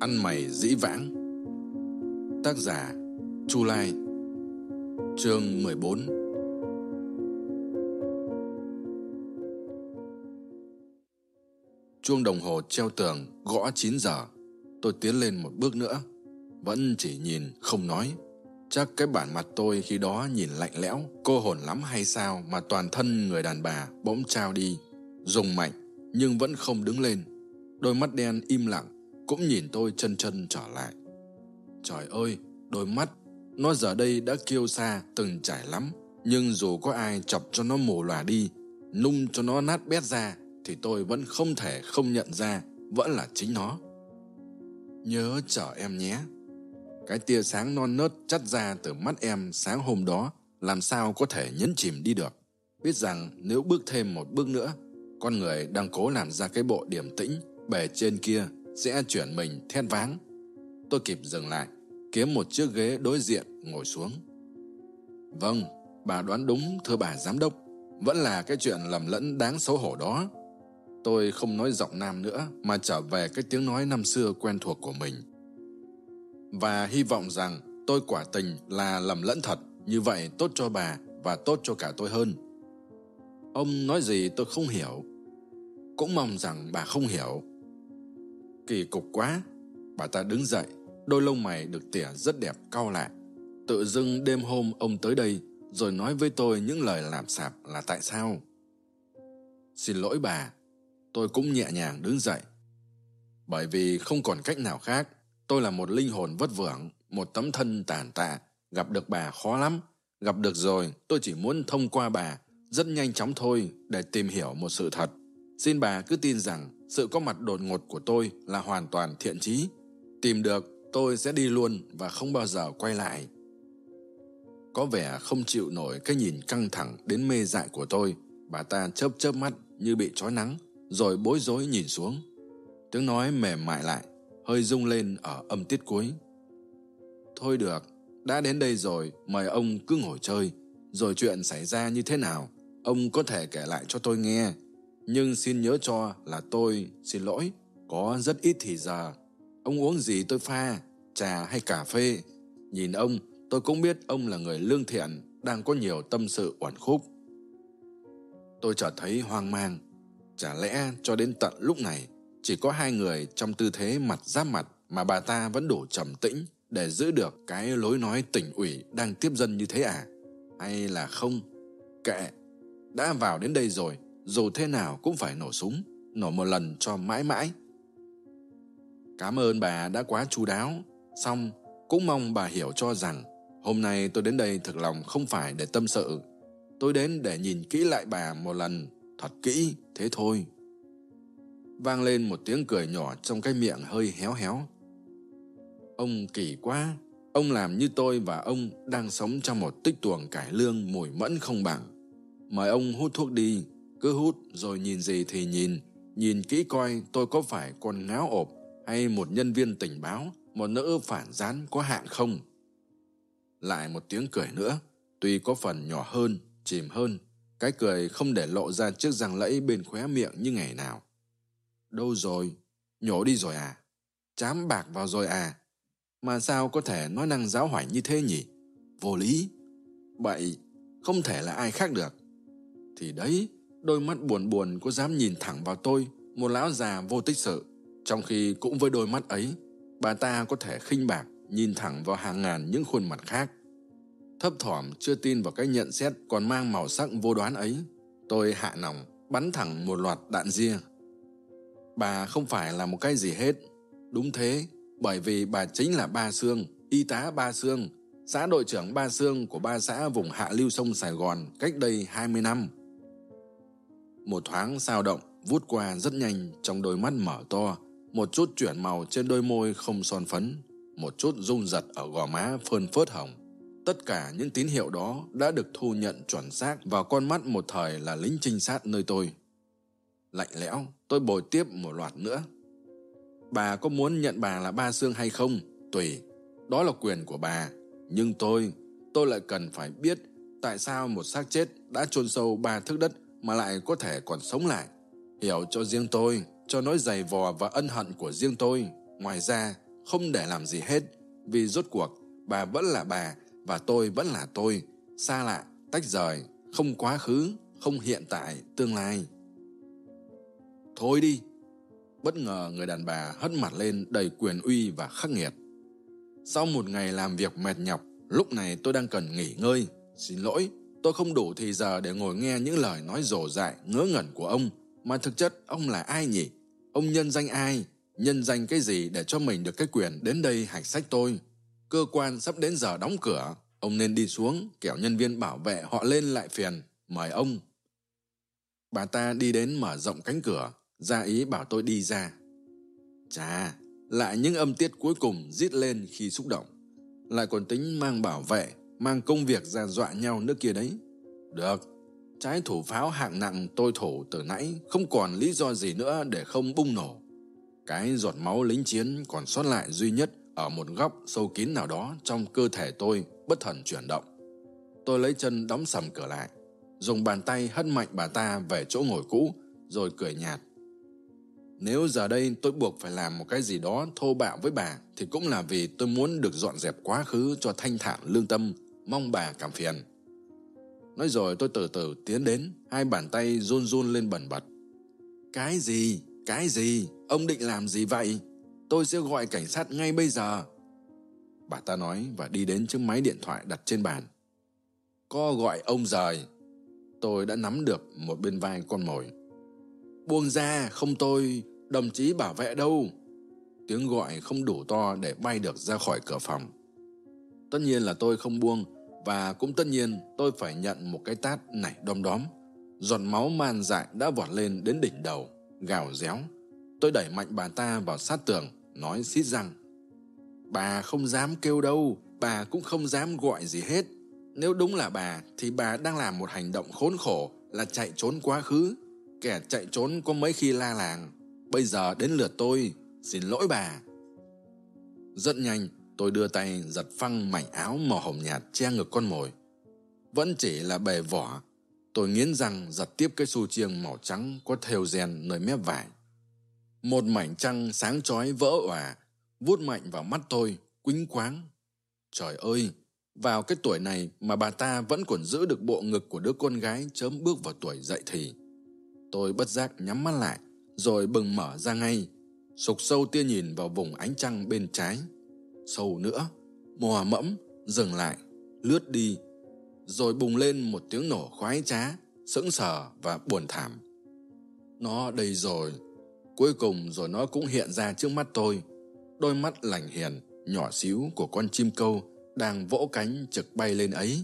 ăn mày dĩ vãng. Tác giả chu lai. Chương 14 chuông đồng hồ treo tường gõ 9 giờ. Tôi tiến lên một bước nữa. Vẫn chỉ nhìn không nói. Chắc cái bản mặt tôi khi đó nhìn lạnh lẽo, cô hồn lắm hay sao mà toàn thân người đàn bà bỗng trao đi. Dùng mạnh, nhưng vẫn không đứng lên đôi mắt đen im lặng, cũng nhìn tôi chân chân trở lại. Trời ơi, đôi mắt, nó giờ đây đã kiêu xa từng trải lắm. Nhưng dù có ai chọc cho nó mù lòa đi, nung cho nó nát bét ra, thì tôi vẫn không thể không nhận ra vẫn là chính nó. Nhớ chở em nhé. Cái tia sáng non nớt chắt ra từ mắt em sáng hôm đó, làm sao có thể nhấn chìm đi được. Biết rằng nếu bước thêm một bước nữa, con người đang cố làm ra cái bộ điềm tĩnh bề trên kia sẽ chuyển mình then váng tôi kịp dừng lại, kiếm một chiếc ghế đối diện, ngồi xuống. Vâng bà đoán đúng, thưa bà giám đốc. Vẫn là cái chuyện lầm lẫn đáng xấu hổ đó. Tôi không nói giọng nam nữa, mà trở về cái tiếng nói năm xưa quen thuộc của mình. Và hy vọng rằng tôi quả tình là lầm lẫn thật. Như vậy tốt cho bà và tốt cho cả tôi hơn. Ông nói gì tôi không hiểu. Cũng mong rằng bà không hiểu kỳ cục quá. Bà ta đứng dậy, đôi lông mày được tỉa rất đẹp cau lại. Tự dưng đêm hôm ông tới đây, rồi nói với tôi những lời làm sạp là tại sao? Xin lỗi bà, tôi cũng nhẹ nhàng đứng dậy. Bởi vì không còn cách nào khác, tôi là một linh hồn vất vưởng, một tấm thân tàn tạ. Gặp được bà khó lắm. Gặp được rồi, tôi chỉ muốn thông qua bà, rất nhanh chóng thôi để tìm hiểu một sự thật. Xin bà cứ tin rằng sự có mặt đột ngột của tôi là hoàn toàn thiện trí tìm được, tôi sẽ đi luôn và không bao giờ quay lại. Có vẻ không chịu nổi cái nhìn căng thẳng đến mê dại của tôi. Bà ta chớp chớp mắt như bị trói nắng, rồi bối rối nhìn xuống. Tiếng nói mềm mại lại, hơi rung lên ở âm tiết cuối. Thôi được, đã đến đây rồi, mời ông cứ ngồi chơi. Rồi chuyện xảy ra như thế nào, ông có thể kể lại cho tôi nghe nhưng xin nhớ cho là tôi, xin lỗi, có rất ít thì giờ. Ông uống gì tôi pha, trà hay cà phê? Nhìn ông, tôi cũng biết ông là người lương thiện, đang có nhiều tâm sự oản khúc. Tôi chợt thấy hoang mang. Chả lẽ cho đến tận lúc này, chỉ có hai người trong tư thế mặt giáp mặt mà bà ta vẫn đủ trầm tĩnh để giữ được cái lối nói tỉnh ủy đang tiếp dân như thế à? Hay là không? Kệ, đã vào đến đây rồi dù thế nào cũng phải nổ súng, nổ một lần cho mãi mãi. Cảm ơn bà đã quá chu đáo, xong cũng mong bà hiểu cho rằng hôm nay tôi đến đây thực lòng không phải để tâm sự. Tôi đến để nhìn kỹ lại bà một lần, thật kỹ, thế thôi. Vang lên một tiếng cười nhỏ trong cái miệng hơi héo héo. Ông kỳ quá, ông làm như tôi và ông đang sống trong một tích tuồng cải lương mùi mẫn không bằng. Mời ông hút thuốc đi cứ hút rồi nhìn gì thì nhìn. Nhìn kỹ coi tôi có phải con ngáo ộp hay một nhân viên tình báo, một nữ phản gián có hạn không? Lại một tiếng cười nữa. Tuy có phần nhỏ hơn, chìm hơn, cái cười không để lộ ra chiếc răng lẫy bên khóe miệng như ngày nào. Đâu rồi? Nhổ đi rồi à? Chám bạc vào rồi à? Mà sao có thể nói năng giáo hoảnh như thế nhỉ? Vô lý. Bậy, không thể là ai khác được. Thì đấy đôi mắt buồn buồn có dám nhìn thẳng vào tôi, một lão già vô tích sự. Trong khi cũng với đôi mắt ấy, bà ta có thể khinh bạc, nhìn thẳng vào hàng ngàn những khuôn mặt khác. Thấp thỏm chưa tin vào cái nhận xét còn mang màu sắc vô đoán ấy, tôi hạ nòng, bắn thẳng một loạt đạn ria. Bà không phải là một cái gì hết. Đúng thế, bởi vì bà chính là ba sương, y tá ba sương, xã đội trưởng ba sương của ba xã vùng hạ lưu sông sài gòn cách đây hai mươi năm một thoáng sao động, vút qua rất nhanh trong đôi mắt mở to. Một chút chuyển màu trên đôi môi không son phấn. Một chút rung giật ở gò má phơn phớt hồng. Tất cả những tín hiệu đó đã được thu nhận chuẩn xác vào con mắt một thời là lính trinh sát nơi tôi. Lạnh lẽo, tôi bồi tiếp một loạt nữa. Bà có muốn nhận bà là ba xương hay không? Tùy. Đó là quyền của bà. Nhưng tôi tôi lại cần phải biết tại sao một xác chết đã chôn sâu ba thước đất mà lại có thể còn sống lại. Hiểu cho riêng tôi, cho nỗi giày vò và ân hận của riêng tôi. Ngoài ra, không để làm gì hết, vì rốt cuộc, bà vẫn là bà và tôi vẫn là tôi. Xa lạ, tách rời, không quá khứ, không hiện tại, tương lai. Thôi đi. Bất ngờ người đàn bà hất mặt lên đầy quyền uy và khắc nghiệt. Sau một ngày làm việc mệt nhọc, lúc này tôi đang cần nghỉ ngơi. Xin lỗi tôi không đủ thì giờ để ngồi nghe những lời nói rổ dại, ngớ ngẩn của ông. Mà thực chất, ông là ai nhỉ? Ông nhân danh ai? Nhân danh cái gì để cho mình được cái quyền đến đây hạch sách tôi? Cơ quan sắp đến giờ đóng cửa. Ông nên đi xuống, kẻo nhân viên bảo vệ họ lên lại phiền. Mời ông. Bà ta đi đến mở rộng cánh cửa. Ra ý bảo tôi đi ra. Chà, lại những âm tiết cuối cùng rít lên khi xúc động. Lại còn tính mang bảo vệ mang công việc ra dọa nhau nước kia đấy. Được, trái thủ pháo hạng nặng tôi thủ từ nãy không còn lý do gì nữa để không bung nổ. Cái giọt máu lính chiến còn sót lại duy nhất ở một góc sâu kín nào đó trong cơ thể tôi bất thần chuyển động. Tôi lấy chân đóng sầm cửa lại, dùng bàn tay hất mạnh bà ta về chỗ ngồi cũ, rồi cười nhạt. Nếu giờ đây tôi buộc phải làm một cái gì đó thô bạo với bà thì cũng là vì tôi muốn được dọn dẹp quá khứ cho thanh thản lương tâm mong bà cảm phiền. Nói rồi tôi từ từ tiến đến, hai bàn tay run run lên bẩn bật. Cái gì? Cái gì? Ông định làm gì vậy? Tôi sẽ gọi cảnh sát ngay bây giờ. Bà ta nói và đi đến chiếc máy điện thoại đặt trên bàn. Có gọi ông rời. Tôi đã nắm được một bên vai con mồi. Buông ra, không tôi. Đồng chí bảo vệ đâu? Tiếng gọi không đủ to để bay được ra khỏi cửa phòng. Tất nhiên là tôi không buông và cũng tất nhiên tôi phải nhận một cái tát nảy đom đóm. Giọt máu man dại đã vọt lên đến đỉnh đầu, gào réo. Tôi đẩy mạnh bà ta vào sát tường, nói xít răng bà không dám kêu đâu, bà cũng không dám gọi gì hết. Nếu đúng là bà, thì bà đang làm một hành động khốn khổ là chạy trốn quá khứ. Kẻ chạy trốn có mấy khi la làng, bây giờ đến lượt tôi, xin lỗi bà rất nhanh tôi đưa tay giật phăng mảnh áo màu hồng nhạt che ngực con mồi. Vẫn chỉ là bề vỏ, tôi nghiến răng giật tiếp cái xu chiêng màu trắng có thêu rèn nơi mép vải. Một mảnh trăng sáng chói vỡ òa vút mạnh vào mắt tôi, quính quáng. Trời ơi, vào cái tuổi này mà bà ta vẫn còn giữ được bộ ngực của đứa con gái chớm bước vào tuổi dậy thì. Tôi bất giác nhắm mắt lại, rồi bừng mở ra ngay, sục sâu tia nhìn vào vùng ánh trăng bên trái sâu nữa. Mò mẫm dừng lại, lướt đi, rồi bùng lên một tiếng nổ khoái trá, sững sờ và buồn thảm. Nó đây rồi, cuối cùng rồi nó cũng hiện ra trước mắt tôi. Đôi mắt lành hiền, nhỏ xíu của con chim câu đang vỗ cánh trực bay lên ấy.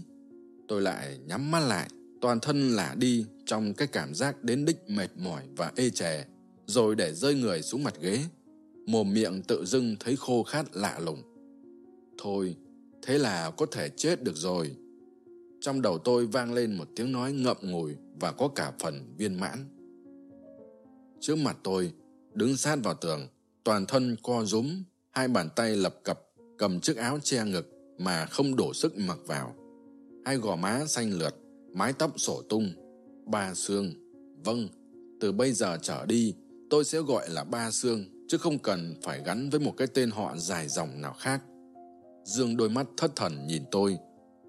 Tôi lại nhắm mắt lại, toàn thân lả đi trong cái cảm giác đến đích mệt mỏi và ê chề, rồi để rơi người xuống mặt ghế. Mồm miệng tự dưng thấy khô khát lạ lùng thôi, thế là có thể chết được rồi. Trong đầu tôi vang lên một tiếng nói ngậm ngùi và có cả phần viên mãn. Trước mặt tôi, đứng sát vào tường, toàn thân co rúm, hai bàn tay lập cập, cầm chiếc áo che ngực mà không đổ sức mặc vào. Hai gò má xanh lượt, mái tóc sổ tung. Ba xương vâng từ bây giờ trở đi, tôi sẽ gọi là ba xương, chứ không cần phải gắn với một cái tên họ dài dòng nào khác dương đôi mắt thất thần nhìn tôi.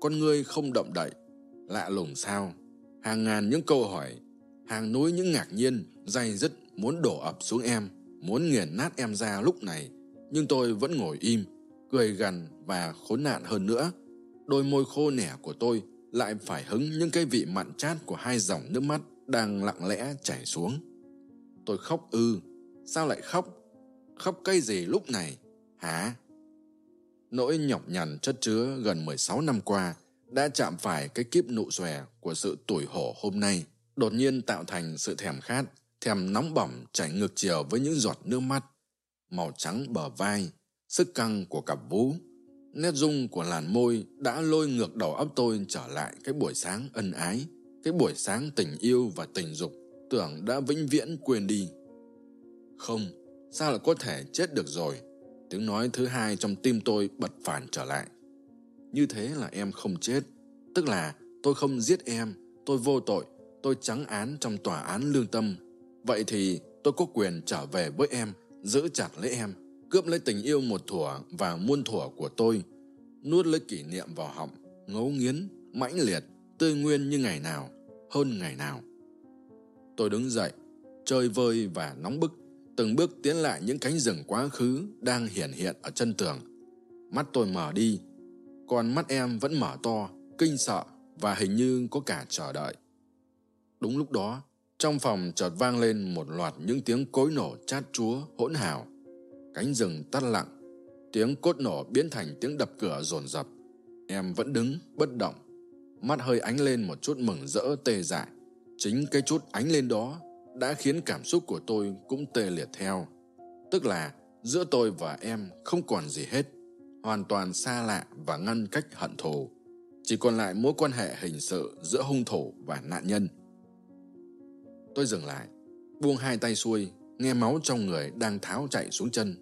Con ngươi không động đậy, lạ lùng sao? Hàng ngàn những câu hỏi, hàng núi những ngạc nhiên dày dứt muốn đổ ập xuống em, muốn nghiền nát em ra lúc này. Nhưng tôi vẫn ngồi im, cười gằn và khốn nạn hơn nữa. Đôi môi khô nẻ của tôi lại phải hứng những cái vị mặn chát của hai dòng nước mắt đang lặng lẽ chảy xuống. Tôi khóc ư, sao lại khóc? Khóc cây gì lúc này? Hả? Nỗi nhọc nhằn chất chứa gần mười sáu năm qua đã chạm phải cái kiếp nụ xòe của sự tủi hổ hôm nay, đột nhiên tạo thành sự thèm khát, thèm nóng bỏng chảy ngược chiều với những giọt nước mắt, màu trắng bờ vai, sức căng của cặp vú. Nét rung của làn môi đã lôi ngược đầu óc tôi trở lại cái buổi sáng ân ái, cái buổi sáng tình yêu và tình dục tưởng đã vĩnh viễn quên đi. Không, sao lại có thể chết được rồi? Tiếng nói thứ hai trong tim tôi bật phản trở lại. Như thế là em không chết. Tức là tôi không giết em, tôi vô tội, tôi trắng án trong tòa án lương tâm. Vậy thì tôi có quyền trở về với em, giữ chặt lấy em, cướp lấy tình yêu một thủa và muôn thủa của tôi, nuốt lấy kỷ niệm vào họng, ngấu nghiến, mãnh liệt, tươi nguyên như ngày nào, hơn ngày nào. Tôi đứng dậy, chơi vơi và nóng bức từng bước tiến lại những cánh rừng quá khứ đang hiển hiện ở chân tường. Mắt tôi mở đi còn mắt em vẫn mở to, kinh sợ và hình như có cả chờ đợi. Đúng lúc đó, trong phòng chợt vang lên một loạt những tiếng cối nổ chát chúa hỗn hào. Cánh rừng tắt lặng, tiếng cốt nổ biến thành tiếng đập cửa rồn rập. Em vẫn đứng, bất động. Mắt hơi ánh lên một chút mừng rỡ tê dại. Chính cái chút ánh lên đó đã khiến cảm xúc của tôi cũng tê liệt theo. Tức là, giữa tôi và em không còn gì hết, hoàn toàn xa lạ và ngăn cách hận thù. Chỉ còn lại mối quan hệ hình sự giữa hung thủ và nạn nhân. Tôi dừng lại, buông hai tay xuôi, nghe máu trong người đang tháo chạy xuống chân.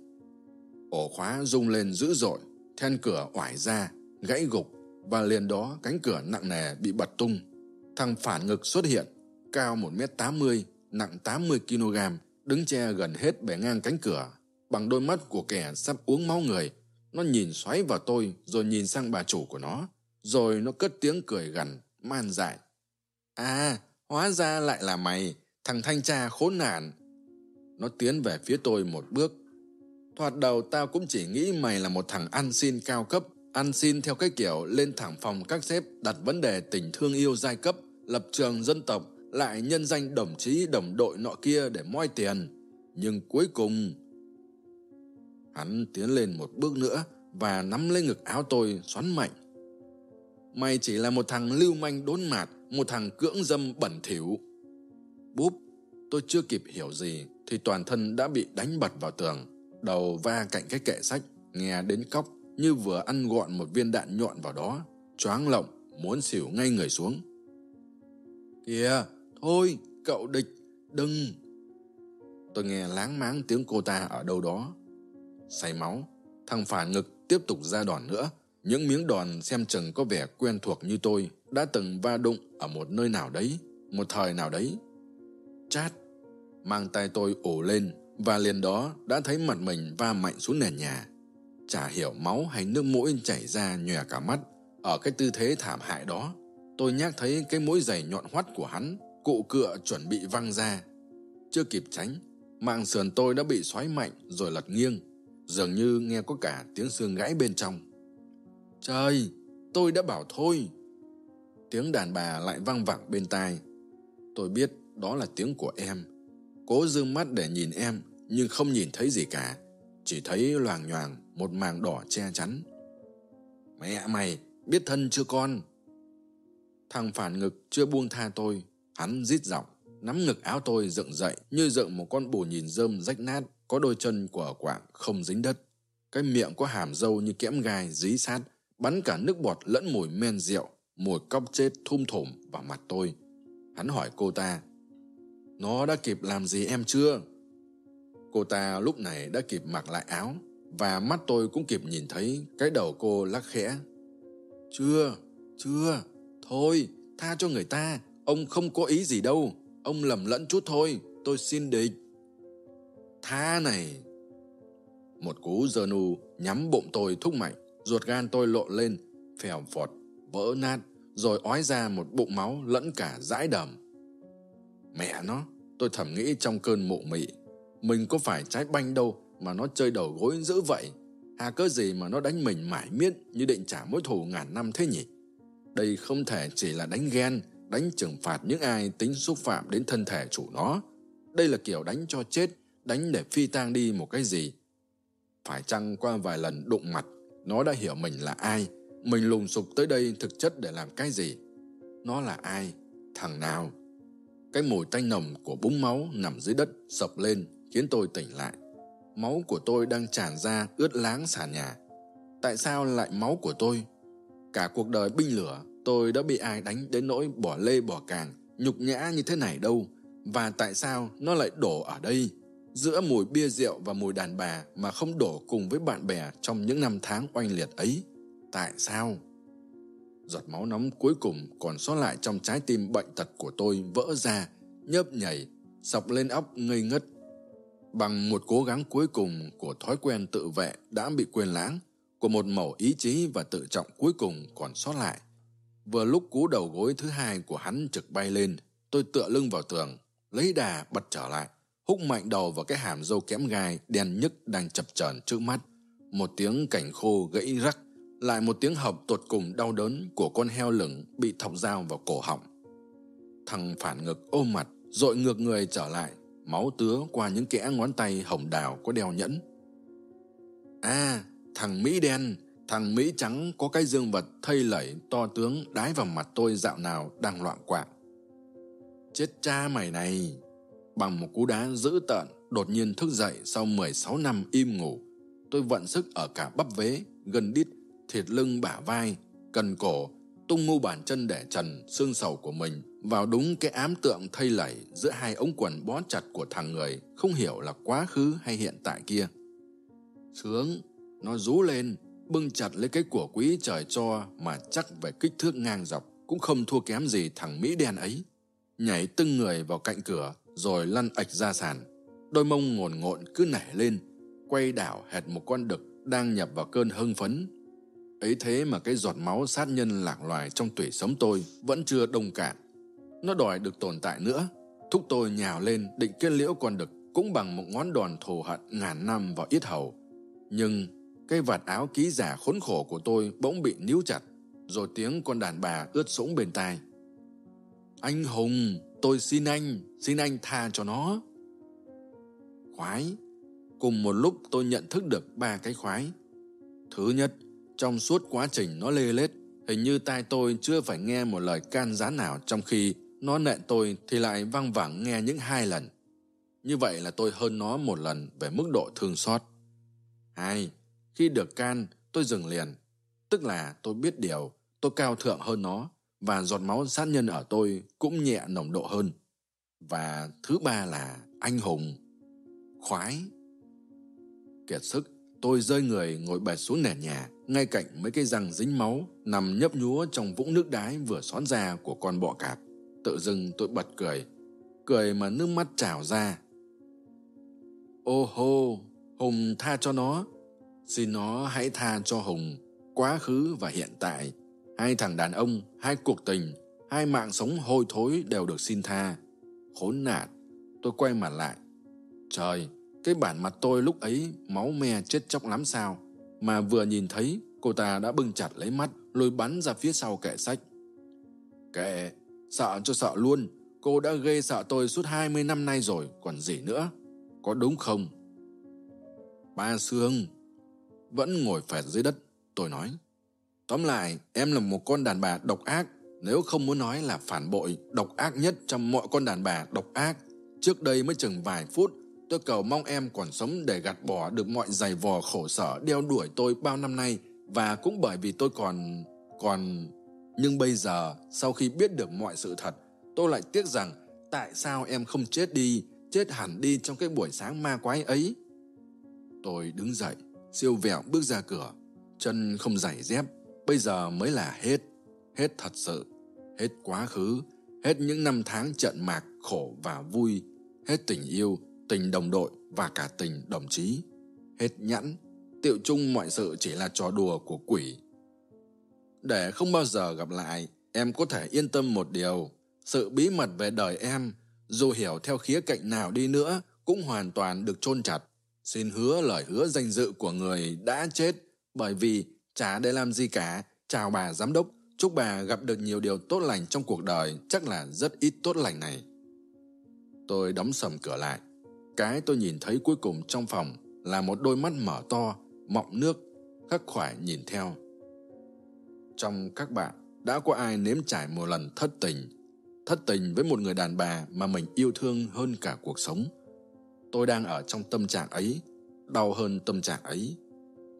Ổ khóa rung lên dữ dội, then cửa oải ra, gãy gục và liền đó cánh cửa nặng nề bị bật tung. Thằng phản ngực xuất hiện, cao một m tám mươi nặng tám mươi kg đứng che gần hết bề ngang cánh cửa, bằng đôi mắt của kẻ sắp uống máu người. Nó nhìn xoáy vào tôi, rồi nhìn sang bà chủ của nó, rồi nó cất tiếng cười gằn, man dại. À hóa ra lại là mày, thằng thanh tra khốn nạn. Nó tiến về phía tôi một bước. Thoạt đầu tao cũng chỉ nghĩ mày là một thằng ăn xin cao cấp, ăn xin theo cái kiểu lên thẳng phòng các sếp đặt vấn đề tình thương yêu giai cấp, lập trường dân tộc lại nhân danh đồng chí, đồng đội nọ kia để moi tiền. Nhưng cuối cùng, hắn tiến lên một bước nữa và nắm lấy ngực áo tôi xoắn mạnh. Mày chỉ là một thằng lưu manh đốn mạt, một thằng cưỡng dâm bẩn thỉu. Búp, tôi chưa kịp hiểu gì thì toàn thân đã bị đánh bật vào tường, đầu va cạnh cái kệ sách, nghe đến cóc như vừa ăn gọn một viên đạn nhọn vào đó, choáng lộng, muốn xỉu ngay người xuống. Kìa thôi, cậu địch, đừng. Tôi nghe láng máng tiếng cô ta ở đâu đó. Say máu, thằng phản ngực tiếp tục ra đòn nữa. Những miếng đòn xem chừng có vẻ quen thuộc như tôi đã từng va đụng ở một nơi nào đấy, một thời nào đấy. Chát, mang tay tôi ổ lên và liền đó đã thấy mặt mình va mạnh xuống nền nhà. Chả hiểu máu hay nước mũi chảy ra nhòe cả mắt. Ở cái tư thế thảm hại đó, tôi nhắc thấy cái mũi giày nhọn hoắt của hắn cụ cựa chuẩn bị văng ra. Chưa kịp tránh, mạng sườn tôi đã bị xoáy mạnh rồi lật nghiêng, dường như nghe có cả tiếng xương gãy bên trong. Trời, tôi đã bảo thôi. Tiếng đàn bà lại văng vẳng bên tai. Tôi biết đó là tiếng của em. Cố dương mắt để nhìn em, nhưng không nhìn thấy gì cả. Chỉ thấy loàng nhoàng, một màng đỏ che chắn. Mẹ mày, biết thân chưa con? Thằng phản ngực chưa buông tha tôi hắn rít giọng, nắm ngực áo tôi dựng dậy như dựng một con bù nhìn rơm rách nát, có đôi chân của quạng không dính đất. Cái miệng có hàm dâu như kẽm gai dí sát, bắn cả nước bọt lẫn mùi men rượu, mùi cóc chết thum thủm vào mặt tôi. Hắn hỏi cô ta, nó đã kịp làm gì em chưa? Cô ta lúc này đã kịp mặc lại áo và mắt tôi cũng kịp nhìn thấy cái đầu cô lắc khẽ. Chưa chưa, thôi, tha cho người ta ông không có ý gì đâu. Ông lầm lẫn chút thôi. Tôi xin địch. Tha này. Một cú giơ nu nhắm bụng tôi thúc mạnh. Ruột gan tôi lộn lên. Phèo phọt, vỡ nát. Rồi ói ra một bụng máu lẫn cả dãi đầm. Mẹ nó, tôi thầm nghĩ trong cơn mụ mị. Mình có phải trái banh đâu mà nó chơi đầu gối dữ vậy? Hà cớ gì mà nó đánh mình mãi miết như định trả mối thù ngàn năm thế nhỉ? Đây không thể chỉ là đánh ghen đánh trừng phạt những ai tính xúc phạm đến thân thể chủ nó. Đây là kiểu đánh cho chết, đánh để phi tang đi một cái gì. Phải chăng qua vài lần đụng mặt, nó đã hiểu mình là ai? Mình lùng sục tới đây thực chất để làm cái gì? Nó là ai? Thằng nào? Cái mùi tanh nồng của búng máu nằm dưới đất sập lên, khiến tôi tỉnh lại. Máu của tôi đang tràn ra ướt láng sàn nhà. Tại sao lại máu của tôi? Cả cuộc đời binh lửa tôi đã bị ai đánh đến nỗi bỏ lê bỏ càng, nhục nhã như thế này đâu. Và tại sao nó lại đổ ở đây? Giữa mùi bia rượu và mùi đàn bà mà không đổ cùng với bạn bè trong những năm tháng oanh liệt ấy, tại sao? Giọt máu nóng cuối cùng còn sót lại trong trái tim bệnh tật của tôi vỡ ra, nhớp nhảy, sọc lên óc ngây ngất. Bằng một cố gắng cuối cùng của thói quen tự vệ đã bị quên lãng, của một mẩu ý chí và tự trọng cuối cùng còn sót lại vừa lúc cú đầu gối thứ hai của hắn trực bay lên, tôi tựa lưng vào tường, lấy đà bật trở lại, húc mạnh đầu vào cái hàm dâu kẽm gai đen nhức đang chập chờn trước mắt. Một tiếng cảnh khô gãy rắc, lại một tiếng hợp tột cùng đau đớn của con heo lửng bị thọc dao vào cổ họng. Thằng phản ngực ôm mặt, dội ngược người trở lại, máu tứa qua những kẽ ngón tay hồng đào có đeo nhẫn. À thằng mỹ đen thằng mỹ trắng có cái dương vật thây lẩy to tướng đái vào mặt tôi dạo nào đang loạn quạng. Chết cha mày này. Bằng một cú đá dữ tợn, đột nhiên thức dậy sau mười sáu năm im ngủ. Tôi vận sức ở cả bắp vế, gân đít, thịt lưng, bả vai, cần cổ, tung mu bàn chân để trần xương sầu của mình vào đúng cái ám tượng thây lẩy giữa hai ống quần bó chặt của thằng người không hiểu là quá khứ hay hiện tại kia. Sướng, nó rú lên bưng chặt lấy cái của quý trời cho mà chắc về kích thước ngang dọc, cũng không thua kém gì thằng mỹ đen ấy. Nhảy tưng người vào cạnh cửa, rồi lăn ạch ra sàn. Đôi mông ngồn ngộn cứ nảy lên, quay đảo hệt một con đực đang nhập vào cơn hưng phấn. Ấy thế mà cái giọt máu sát nhân lạc loài trong tủy sống tôi vẫn chưa đông cạn. Nó đòi được tồn tại nữa. Thúc tôi nhào lên định kết liễu con đực cũng bằng một ngón đòn thù hận ngàn năm vào yết hầu. Nhưng cái vạt áo ký giả khốn khổ của tôi bỗng bị níu chặt, rồi tiếng con đàn bà ướt sũng bên tai. Anh hùng, tôi xin anh xin anh tha cho nó. Khoái, cùng một lúc tôi nhận thức được ba cái khoái. Thứ nhất, trong suốt quá trình nó lê lết, hình như tai tôi chưa phải nghe một lời can gián nào, trong khi nó nện tôi thì lại văng vẳng nghe những hai lần. Như vậy là tôi hơn nó một lần về mức độ thương xót. Hai khi được can, tôi dừng liền. Tức là tôi biết điều, tôi cao thượng hơn nó, và giọt máu sát nhân ở tôi cũng nhẹ nồng độ hơn. Và thứ ba là anh hùng. Khoái. Kiệt sức, tôi rơi người ngồi bệt xuống nền nhà, ngay cạnh mấy cái răng dính máu nằm nhấp nhúa trong vũng nước đái vừa xón ra của con bọ cạp. Tự dưng tôi bật cười cười mà nước mắt trào ra. Ô hô, hùng tha cho nó xin nó hãy tha cho hùng, quá khứ và hiện tại. Hai thằng đàn ông, hai cuộc tình, hai mạng sống hôi thối đều được xin tha. Khốn nạn, tôi quay mặt lại. Trời, cái bản mặt tôi lúc ấy máu me chết chóc lắm sao. Mà vừa nhìn thấy, cô ta đã bưng chặt lấy mắt, lôi bắn ra phía sau kệ sách. Kệ, sợ cho sợ luôn. Cô đã ghê sợ tôi suốt hai mươi năm nay rồi, còn gì nữa? Có đúng không? Ba sương vẫn ngồi phẹt dưới đất, tôi nói. Tóm lại, em là một con đàn bà độc ác, nếu không muốn nói là phản bội độc ác nhất trong mọi con đàn bà độc ác. Trước đây mới chừng vài phút, tôi cầu mong em còn sống để gạt bỏ được mọi giày vò khổ sở đeo đuổi tôi bao năm nay. Và cũng bởi vì tôi còn còn, nhưng bây giờ, sau khi biết được mọi sự thật, tôi lại tiếc rằng tại sao em không chết đi, chết hẳn đi trong cái buổi sáng ma quái ấy? Tôi đứng dậy siêu vẹo bước ra cửa, chân không giày dép, bây giờ mới là hết hết thật sự, hết quá khứ, hết những năm tháng trận mạc, khổ và vui, hết tình yêu, tình đồng đội và cả tình đồng chí. Hết nhẫn tiệu chung mọi sự chỉ là trò đùa của quỷ. Để không bao giờ gặp lại, em có thể yên tâm một điều, sự bí mật về đời em, dù hiểu theo khía cạnh nào đi nữa cũng hoàn toàn được chôn chặt xin hứa lời hứa danh dự của người đã chết, bởi vì chả để làm gì cả. Chào bà giám đốc. Chúc bà gặp được nhiều điều tốt lành trong cuộc đời, chắc là rất ít tốt lành này. Tôi đóng sầm cửa lại. Cái tôi nhìn thấy cuối cùng trong phòng là một đôi mắt mở to, mọng nước, khắc khoải nhìn theo. Trong các bạn, đã có ai nếm trải một lần thất tình? Thất tình với một người đàn bà mà mình yêu thương hơn cả cuộc sống tôi đang ở trong tâm trạng ấy, đau hơn tâm trạng ấy.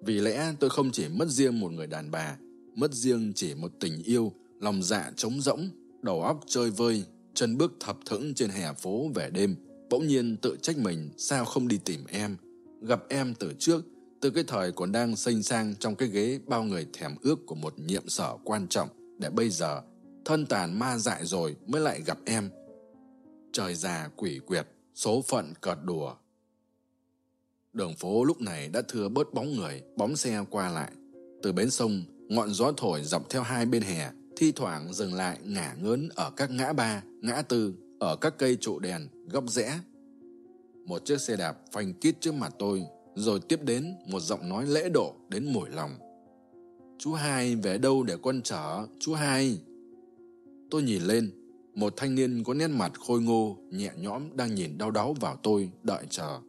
Vì lẽ tôi không chỉ mất riêng một người đàn bà, mất riêng chỉ một tình yêu, lòng dạ trống rỗng, đầu óc chơi vơi, chân bước thập thững trên hè phố về đêm. Bỗng nhiên tự trách mình, sao không đi tìm em? Gặp em từ trước, từ cái thời còn đang xanh sang trong cái ghế bao người thèm ước của một nhiệm sở quan trọng, để bây giờ, thân tàn ma dại rồi mới lại gặp em. Trời già quỷ quyệt số phận cợt đùa. Đường phố lúc này đã thưa bớt bóng người, bóng xe qua lại. Từ bến sông, ngọn gió thổi dọc theo hai bên hè, thi thoảng dừng lại ngả ngớn ở các ngã ba, ngã tư, ở các cây trụ đèn, góc rẽ. Một chiếc xe đạp phanh kít trước mặt tôi, rồi tiếp đến một giọng nói lễ độ đến mỏi lòng. Chú hai về đâu để con chở? Chú hai. Tôi nhìn lên một thanh niên có nét mặt khôi ngô, nhẹ nhõm đang nhìn đau đáu vào tôi, đợi chờ.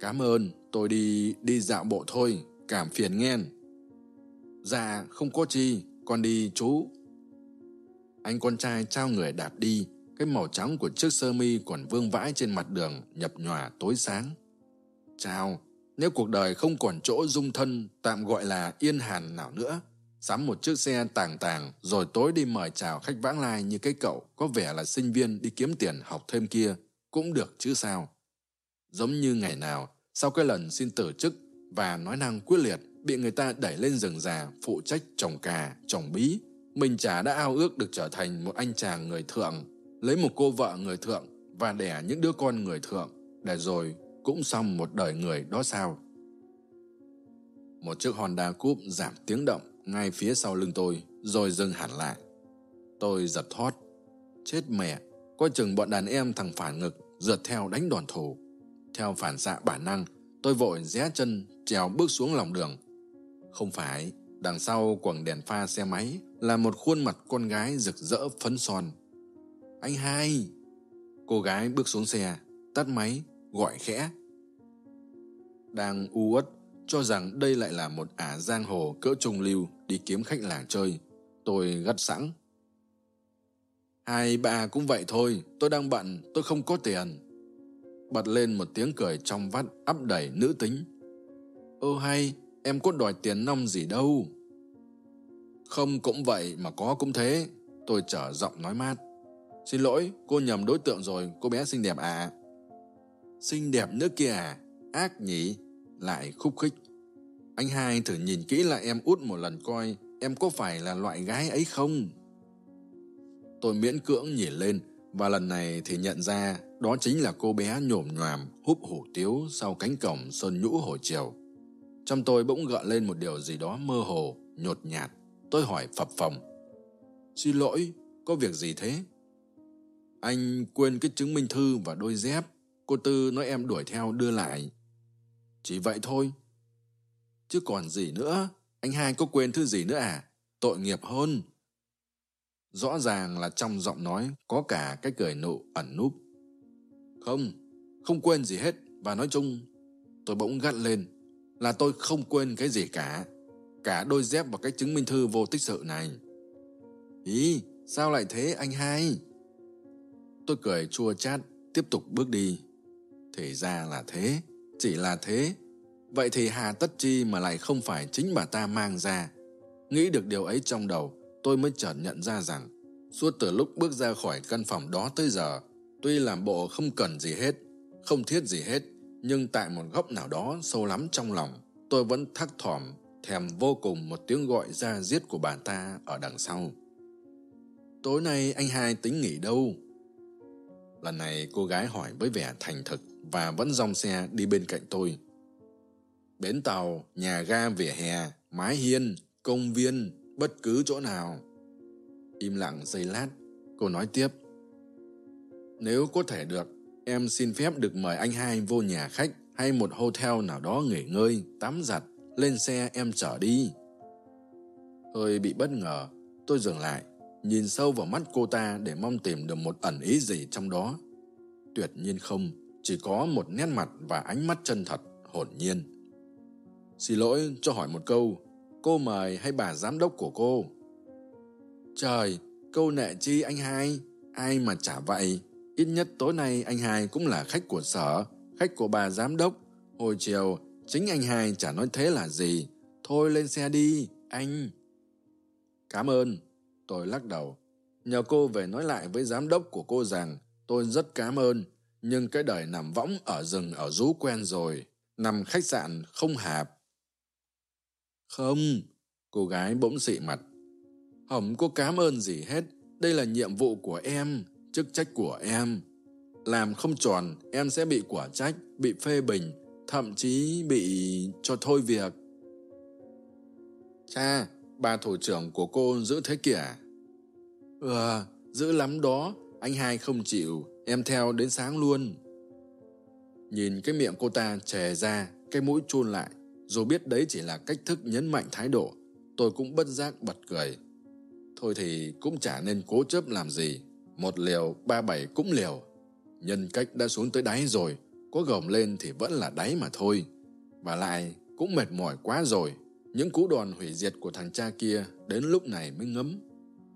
Cảm ơn, tôi đi đi dạo bộ thôi, cảm phiền nghen. Dạ không có chi, con đi chú. Anh con trai trao người đạp đi, cái màu trắng của chiếc sơ mi còn vương vãi trên mặt đường, nhập nhòa tối sáng. Chào, nếu cuộc đời không còn chỗ dung thân, tạm gọi là yên hàn nào nữa sắm một chiếc xe tàng tàng, rồi tối đi mời chào khách vãng lai như cái cậu có vẻ là sinh viên đi kiếm tiền học thêm kia, cũng được chứ sao? Giống như ngày nào, sau cái lần xin từ chức và nói năng quyết liệt bị người ta đẩy lên rừng già phụ trách trồng cà, trồng bí, mình chả đã ao ước được trở thành một anh chàng người thượng, lấy một cô vợ người thượng và đẻ những đứa con người thượng, để rồi cũng xong một đời người đó sao? Một chiếc honda cúp giảm tiếng động ngay phía sau lưng tôi, rồi dừng hẳn lại. Tôi giật thót chết mẹ coi chừng bọn đàn em thằng phản ngực rượt theo đánh đòn thù. Theo phản xạ bản năng, tôi vội ré chân, trèo bước xuống lòng đường. Không phải, đằng sau quầng đèn pha xe máy là một khuôn mặt con gái rực rỡ phấn son. Anh hai! Cô gái bước xuống xe, tắt máy, gọi khẽ. Đang u uất, cho rằng đây lại là một ả giang hồ cỡ trung lưu đi kiếm khách làng chơi. Tôi gắt sẵn. Hai bà cũng vậy thôi, tôi đang bận, tôi không có tiền. Bật lên một tiếng cười trong vắt áp đẩy nữ tính. Ơ hay, em có đòi tiền nong gì đâu. Không cũng vậy mà có cũng thế, tôi trở giọng nói mát. Xin lỗi, cô nhầm đối tượng rồi, cô bé xinh đẹp à? Xinh đẹp nữa kia à ác nhỉ, lại khúc khích anh hai thử nhìn kỹ lại em út một lần coi em có phải là loại gái ấy không? Tôi miễn cưỡng nhìn lên và lần này thì nhận ra đó chính là cô bé nhổm nhòm, húp hủ tiếu sau cánh cổng sơn nhũ hồi chiều trong tôi bỗng gợi lên một điều gì đó mơ hồ nhột nhạt. Tôi hỏi phập phồng xin lỗi có việc gì thế? Anh quên cái chứng minh thư và đôi dép. Cô tư nói em đuổi theo đưa lại. Chỉ vậy thôi chứ còn gì nữa? Anh hai có quên thứ gì nữa à? Tội nghiệp hơn. Rõ ràng là trong giọng nói có cả cái cười nụ ẩn núp. Không không quên gì hết. Và nói chung, tôi bỗng gắt lên là tôi không quên cái gì cả. Cả đôi dép và cái chứng minh thư vô tích sự này. Ý, sao lại thế anh hai? Tôi cười chua chát, tiếp tục bước đi. Thì ra là thế, chỉ là thế vậy thì hà tất chi mà lại không phải chính bà ta mang ra. Nghĩ được điều ấy trong đầu, tôi mới chợt nhận ra rằng, suốt từ lúc bước ra khỏi căn phòng đó tới giờ, tuy làm bộ không cần gì hết, không thiết gì hết, nhưng tại một góc nào đó sâu lắm trong lòng, tôi vẫn thắc thỏm, thèm vô cùng một tiếng gọi ra giết của bà ta ở đằng sau. Tối nay anh hai tính nghỉ đâu? Lần này cô gái hỏi với vẻ thành thực và vẫn dòng xe đi bên cạnh tôi bến tàu, nhà ga, vỉa hè, mái hiên, công viên, bất cứ chỗ nào. Im lặng giây lát, cô nói tiếp. Nếu có thể được, em xin phép được mời anh hai vô nhà khách hay một hotel nào đó nghỉ ngơi, tắm giặt, lên xe em chở đi. Hơi bị bất ngờ, tôi dừng lại, nhìn sâu vào mắt cô ta để mong tìm được một ẩn ý gì trong đó. Tuyệt nhiên không, chỉ có một nét mặt và ánh mắt chân thật, hồn nhiên xin lỗi, cho hỏi một câu. Cô mời hay bà giám đốc của cô? Trời, câu nệ chi anh hai? Ai mà chả vậy? Ít nhất tối nay anh hai cũng là khách của sở, khách của bà giám đốc. Hồi chiều, chính anh hai chả nói thế là gì. Thôi lên xe đi, anh. Cảm ơn. Tôi lắc đầu. Nhờ cô về nói lại với giám đốc của cô rằng tôi rất cảm ơn, nhưng cái đời nằm võng ở rừng ở rú quen rồi. Nằm khách sạn không hạp không, cô gái bỗng xị mặt. Hổng có cám ơn gì hết. Đây là nhiệm vụ của em, chức trách của em. Làm không tròn, em sẽ bị quả trách, bị phê bình, thậm chí bị cho thôi việc. Cha, bà thủ trưởng của cô giữ thế kìa. Ừ giữ lắm đó. Anh hai không chịu, em theo đến sáng luôn. Nhìn cái miệng cô ta chè ra, cái mũi chun lại dù biết đấy chỉ là cách thức nhấn mạnh thái độ, tôi cũng bất giác bật cười. Thôi thì cũng chả nên cố chấp làm gì. Một liều, ba bảy cũng liều. Nhân cách đã xuống tới đáy rồi, có gồng lên thì vẫn là đáy mà thôi. Và lại, cũng mệt mỏi quá rồi. Những cú đòn hủy diệt của thằng cha kia đến lúc này mới ngấm.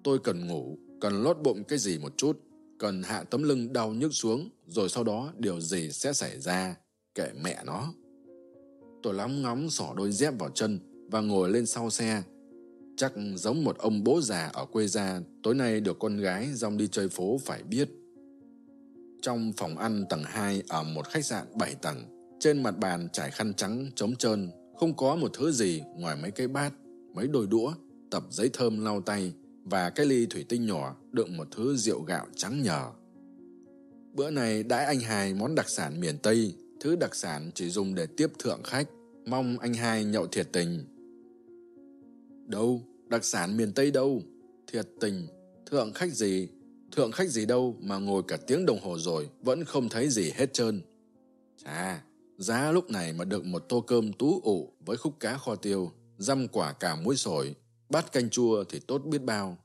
Tôi cần ngủ, cần lót bụng cái gì một chút, cần hạ tấm lưng đau nhức xuống, rồi sau đó điều gì sẽ xảy ra, kệ mẹ nó tôi lóng ngóng xỏ đôi dép vào chân và ngồi lên sau xe. Chắc giống một ông bố già ở quê gia, tối nay được con gái dòng đi chơi phố phải biết. Trong phòng ăn tầng hai ở một khách sạn bảy tầng, trên mặt bàn trải khăn trắng trống trơn, không có một thứ gì ngoài mấy cái bát, mấy đôi đũa, tập giấy thơm lau tay và cái ly thủy tinh nhỏ đựng một thứ rượu gạo trắng nhờ bữa này đãi anh hai món đặc sản miền tây thứ đặc sản chỉ dùng để tiếp thượng khách. Mong anh hai nhậu thiệt tình. Đâu? Đặc sản miền tây đâu? Thiệt tình. Thượng khách gì? Thượng khách gì đâu mà ngồi cả tiếng đồng hồ rồi vẫn không thấy gì hết trơn. Chà, giá lúc này mà được một tô cơm tú ủ với khúc cá kho tiêu, dăm quả cà muối sổi bát canh chua thì tốt biết bao.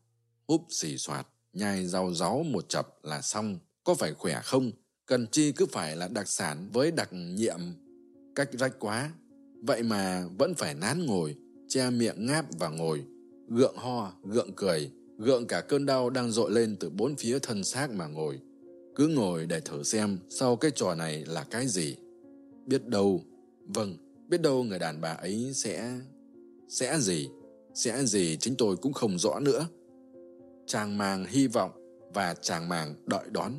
Húp xì soạt nhai rau ráu một chập là xong. Có phải khỏe không? Cần chi cứ phải là đặc sản với đặc nhiệm cách rách quá. Vậy mà vẫn phải nán ngồi, che miệng ngáp và ngồi, gượng ho, gượng cười, gượng cả cơn đau đang dội lên từ bốn phía thân xác mà ngồi. Cứ ngồi để thử xem sau cái trò này là cái gì. Biết đâu vâng biết đâu người đàn bà ấy sẽ sẽ gì sẽ gì chính tôi cũng không rõ nữa. Chàng màng hy vọng và chàng màng đợi đón,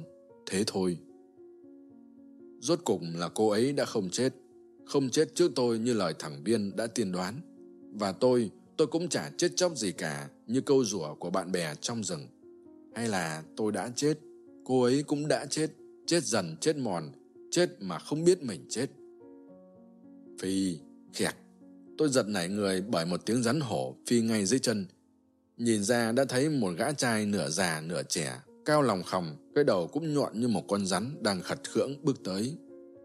thế thôi rốt cục là cô ấy đã không chết. Không chết trước tôi như lời thằng biên đã tiên đoán. Và tôi tôi cũng chả chết chóc gì cả, như câu rủa của bạn bè trong rừng. Hay là tôi đã chết. Cô ấy cũng đã chết. Chết dần, chết mòn. Chết mà không biết mình chết. Phi, khẹt. Tôi giật nảy người bởi một tiếng rắn hổ phi ngay dưới chân. Nhìn ra đã thấy một gã trai nửa già nửa trẻ cao lòng khòng cái đầu cũng nhọn như một con rắn đang khật khưỡng bước tới.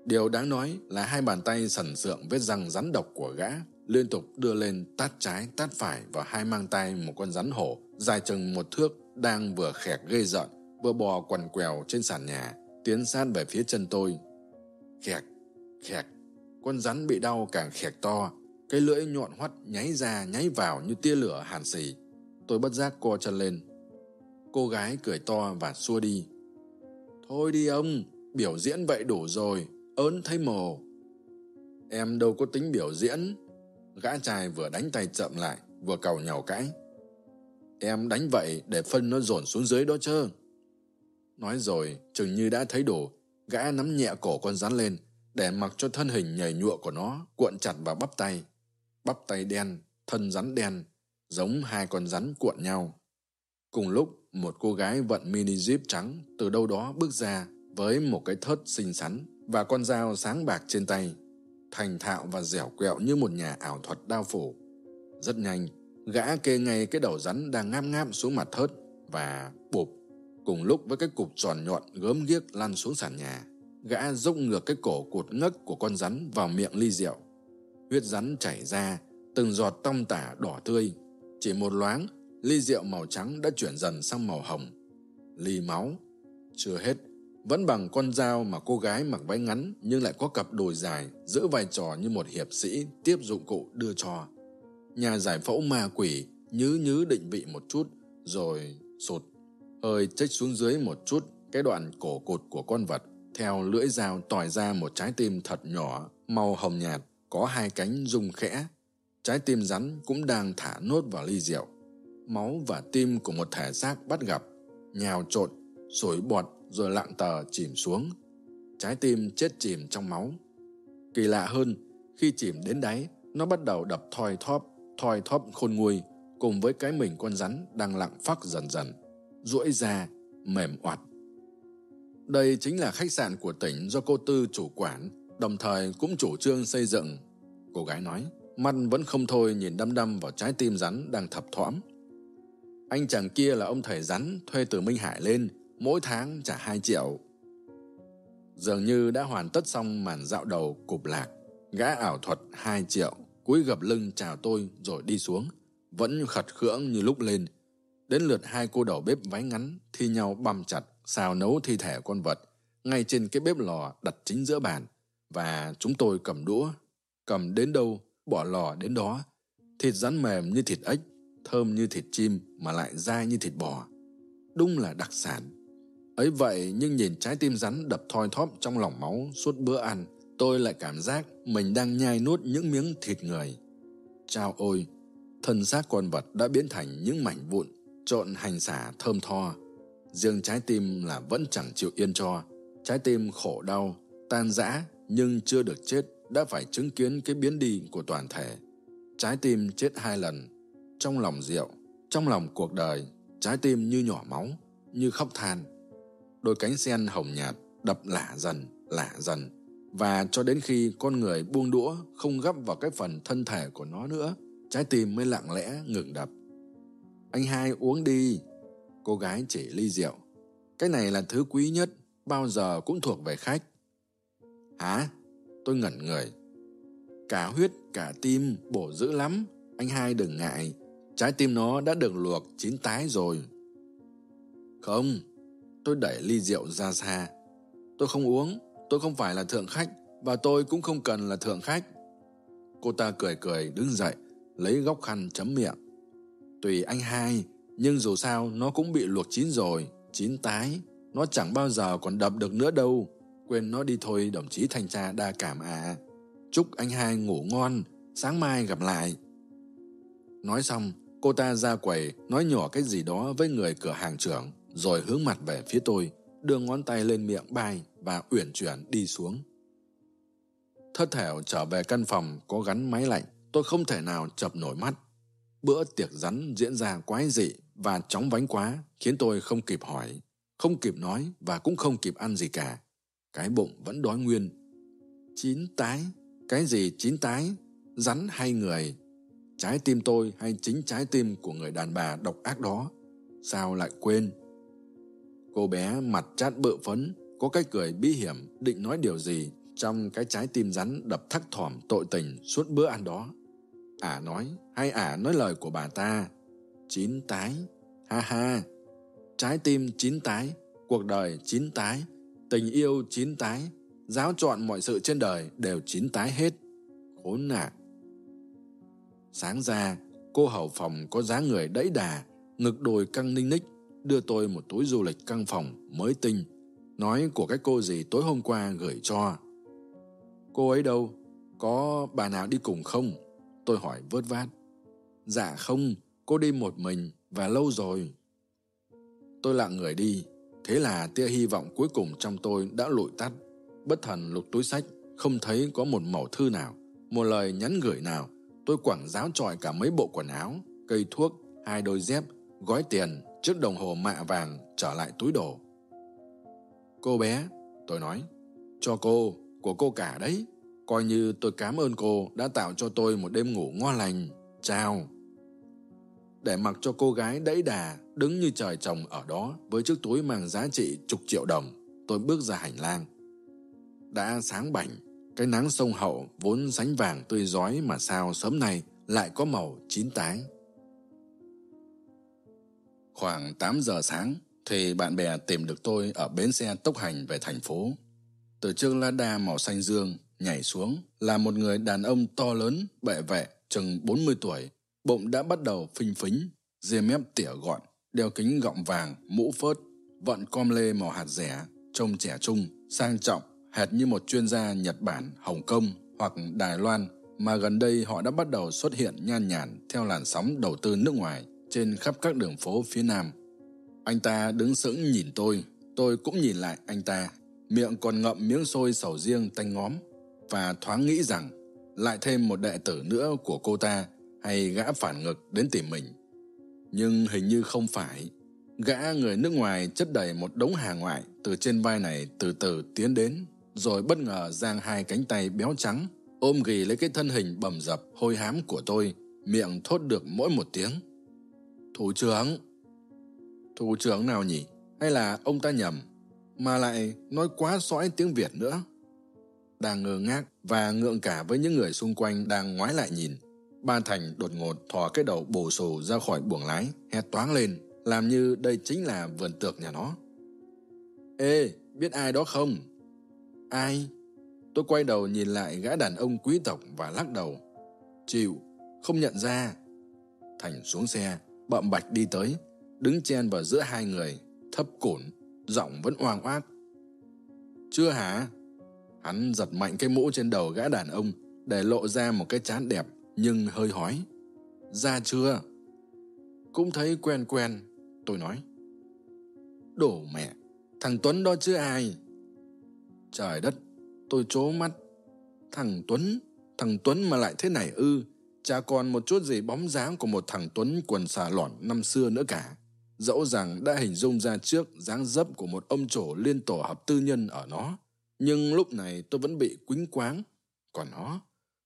Điều đáng nói là hai bàn tay sần sượng vết răng rắn độc của gã liên tục đưa lên tát trái tát phải vào hai mang tay một con rắn hổ dài chừng một thước đang vừa khẹt gây giận, vừa bò quằn quèo trên sàn nhà tiến sát về phía chân tôi. Khẹt khẹt con rắn bị đau càng khẹt to cái lưỡi nhọn hoắt nháy ra nháy vào như tia lửa hàn xì. Tôi bất giác co chân lên cô gái cười to và xua đi. Thôi đi ông, biểu diễn vậy đủ rồi, ớn thấy mồ. Em đâu có tính biểu diễn. Gã trai vừa đánh tay chậm lại, vừa cầu nhào cãi. Em đánh vậy để phân nó dồn xuống dưới đó chớ. Nói rồi, chừng như đã thấy đủ, gã nắm nhẹ cổ con rắn lên, để mặc cho thân hình nhảy nhụa của nó cuộn chặt vào bắp tay. Bắp tay đen, thân rắn đen, giống hai con rắn cuộn nhau cùng lúc, một cô gái vận mini jeep trắng từ đâu đó bước ra với một cái thớt xinh xắn và con dao sáng bạc trên tay, thành thạo và dẻo quẹo như một nhà ảo thuật đao phủ. Rất nhanh, gã kê ngay cái đầu rắn đang ngam ngam xuống mặt thớt và bụp. Cùng lúc với cái cục tròn nhọn gớm ghiếc lăn xuống sàn nhà, gã dốc ngược cái cổ cụt ngấc của con rắn vào miệng ly rượu. Huyết rắn chảy ra, từng giọt tong tả đỏ tươi. Chỉ một loáng ly rượu màu trắng đã chuyển dần sang màu hồng. Ly máu, chưa hết. Vẫn bằng con dao mà cô gái mặc váy ngắn nhưng lại có cặp đùi dài, giữ vai trò như một hiệp sĩ tiếp dụng cụ đưa cho. Nhà giải phẫu ma quỷ, nhứ nhứ định vị một chút, rồi sụt. Hơi chếch xuống dưới một chút, cái đoạn cổ cột của con vật, theo lưỡi dao tỏi ra một trái tim thật nhỏ, màu hồng nhạt, có hai cánh rung khẽ. Trái tim rắn cũng đang thả nốt vào ly rượu máu và tim của một thể xác bắt gặp nhào trộn sủi bọt rồi lặng tờ chìm xuống trái tim chết chìm trong máu kỳ lạ hơn khi chìm đến đáy nó bắt đầu đập thoi thóp thoi thóp khôn nguôi cùng với cái mình con rắn đang lặng phắc dần dần duỗi ra mềm oặt đây chính là khách sạn của tỉnh do cô tư chủ quản đồng thời cũng chủ trương xây dựng. Cô gái nói, mắt vẫn không thôi nhìn đăm đăm vào trái tim rắn đang thập thoãm. Anh chàng kia là ông thầy rắn thuê từ Minh Hải lên, mỗi tháng trả hai triệu. Dường như đã hoàn tất xong màn dạo đầu cục lạc, gã ảo thuật hai triệu, cúi gập lưng chào tôi rồi đi xuống, vẫn khật khưỡng như lúc lên. Đến lượt hai cô đầu bếp váy ngắn thi nhau băm chặt xào nấu thi thể con vật ngay trên cái bếp lò đặt chính giữa bàn và chúng tôi cầm đũa cầm đến đâu bỏ lò đến đó thịt rắn mềm như thịt ếch thơm như thịt chim mà lại dai như thịt bò. Đúng là đặc sản. Ấy vậy nhưng nhìn trái tim rắn đập thoi thóp trong lòng máu suốt bữa ăn, tôi lại cảm giác mình đang nhai nuốt những miếng thịt người. Chao ôi, thân xác con vật đã biến thành những mảnh vụn, trộn hành xả thơm tho. Riêng trái tim là vẫn chẳng chịu yên cho. Trái tim khổ đau, tan rã nhưng chưa được chết đã phải chứng kiến cái biến đi của toàn thể. Trái tim chết hai lần trong lòng rượu, trong lòng cuộc đời, trái tim như nhỏ máu, như khóc than. Đôi cánh sen hồng nhạt đập lả dần lả dần. Và cho đến khi con người buông đũa, không gấp vào cái phần thân thể của nó nữa, trái tim mới lặng lẽ ngừng đập. Anh hai uống đi. Cô gái chỉ ly rượu. Cái này là thứ quý nhất, bao giờ cũng thuộc về khách. Hả? Tôi ngẩn người. Cả huyết, cả tim bổ dữ lắm. Anh hai đừng ngại trái tim nó đã được luộc chín tái rồi. Không, tôi đẩy ly rượu ra xa. Tôi không uống, tôi không phải là thượng khách, và tôi cũng không cần là thượng khách. Cô ta cười cười đứng dậy, lấy góc khăn chấm miệng. Tùy anh hai, nhưng dù sao nó cũng bị luộc chín rồi, chín tái. Nó chẳng bao giờ còn đập được nữa đâu. Quên nó đi thôi, đồng chí thanh tra đa cảm à chúc anh hai ngủ ngon, sáng mai gặp lại. Nói xong cô ta ra quầy, nói nhỏ cái gì đó với người cửa hàng trưởng, rồi hướng mặt về phía tôi, đưa ngón tay lên miệng bay và uyển chuyển đi xuống. Thất thểu trở về căn phòng, có gắn máy lạnh, tôi không thể nào chập nổi mắt. Bữa tiệc rắn diễn ra quái dị và chóng vánh quá, khiến tôi không kịp hỏi, không kịp nói và cũng không kịp ăn gì cả. Cái bụng vẫn đói nguyên. Chín tái? Cái gì chín tái? Rắn hay người? Trái tim tôi hay chính trái tim của người đàn bà độc ác đó? Sao lại quên? Cô bé mặt chát bự phấn, có cái cười bí hiểm, định nói điều gì trong cái trái tim rắn đập thắc thỏm tội tình suốt bữa ăn đó? Ả à nói, hay ả à nói lời của bà ta? Chín tái, ha ha. Trái tim chín tái, cuộc đời chín tái, tình yêu chín tái, giáo chọn mọi sự trên đời đều chín tái hết. Khốn nạn sáng ra, cô hầu phòng có dáng người đẫy đà, ngực đồi căng ninh ních, đưa tôi một túi du lịch căng phòng mới tinh, nói của cái cô gì tối hôm qua gửi cho. Cô ấy đâu? Có bà nào đi cùng không? Tôi hỏi vớt vát. Dạ không, cô đi một mình và lâu rồi. Tôi lặng người đi, thế là tia hy vọng cuối cùng trong tôi đã lụi tắt. Bất thần lục túi sách, không thấy có một mẩu thư nào, một lời nhắn gửi nào tôi quẳng giáo tròi cả mấy bộ quần áo, cây thuốc, hai đôi dép, gói tiền chiếc đồng hồ mạ vàng trở lại túi đồ. Cô bé, tôi nói, cho cô, của cô cả đấy. Coi như tôi cảm ơn cô đã tạo cho tôi một đêm ngủ ngon lành. Chào. Để mặc cho cô gái đẫy đà đứng như trời trồng ở đó với chiếc túi mang giá trị chục triệu đồng, tôi bước ra hành lang. Đã sáng bảnh cái nắng sông hậu vốn sánh vàng tươi rói mà sao sớm nay lại có màu chín tái khoảng tám giờ sáng thì bạn bè tìm được tôi ở bến xe tốc hành về thành phố. Từ chiếc đa màu xanh dương nhảy xuống là một người đàn ông to lớn, bệ vệ, chừng bốn mươi tuổi. Bụng đã bắt đầu phình phính, ria mép tỉa gọn, đeo kính gọng vàng, mũ phớt vận com lê màu hạt rẻ, trông trẻ trung, sang trọng hệt như một chuyên gia nhật bản, hồng kông hoặc đài loan mà gần đây họ đã bắt đầu xuất hiện nhan nhản theo làn sóng đầu tư nước ngoài trên khắp các đường phố phía nam. Anh ta đứng sững nhìn tôi tôi cũng nhìn lại anh ta, miệng còn ngậm miếng xôi sầu riêng tanh ngóm và thoáng nghĩ rằng lại thêm một đệ tử nữa của cô ta hay gã phản ngực đến tìm mình. Nhưng hình như không phải, gã người nước ngoài chất đầy một đống hàng ngoại từ trên vai này từ từ tiến đến rồi bất ngờ giang hai cánh tay béo trắng, ôm ghì lấy cái thân hình bầm dập, hôi hám của tôi, miệng thốt được mỗi một tiếng. Thủ trưởng! Thủ trưởng nào nhỉ? Hay là ông ta nhầm? Mà lại nói quá sõi tiếng Việt nữa. Đang ngơ ngác và ngượng cả với những người xung quanh đang ngoái lại nhìn. Ba Thành đột ngột thò cái đầu bổ sồ ra khỏi buồng lái, hét toáng lên, làm như đây chính là vườn tược nhà nó. Ê, biết ai đó không? Ai? Tôi quay đầu nhìn lại gã đàn ông quý tộc và lắc đầu. Chịu, không nhận ra. Thành xuống xe, bậm bạch đi tới, đứng chen vào giữa hai người, thấp cổn, giọng vẫn oang oát. Chưa hả? Hắn giật mạnh cái mũ trên đầu gã đàn ông để lộ ra một cái chán đẹp nhưng hơi hói. Ra chưa? Cũng thấy quen quen, tôi nói. Đổ mẹ, thằng Tuấn đó chứ ai? Trời đất, tôi chố mắt. Thằng Tuấn, thằng Tuấn mà lại thế này ư, chả còn một chút gì bóng dáng của một thằng Tuấn quần xà lỏn năm xưa nữa cả. Dẫu rằng đã hình dung ra trước dáng dấp của một ông trổ liên tổ hợp tư nhân ở nó, nhưng lúc này tôi vẫn bị quính quáng. Còn nó,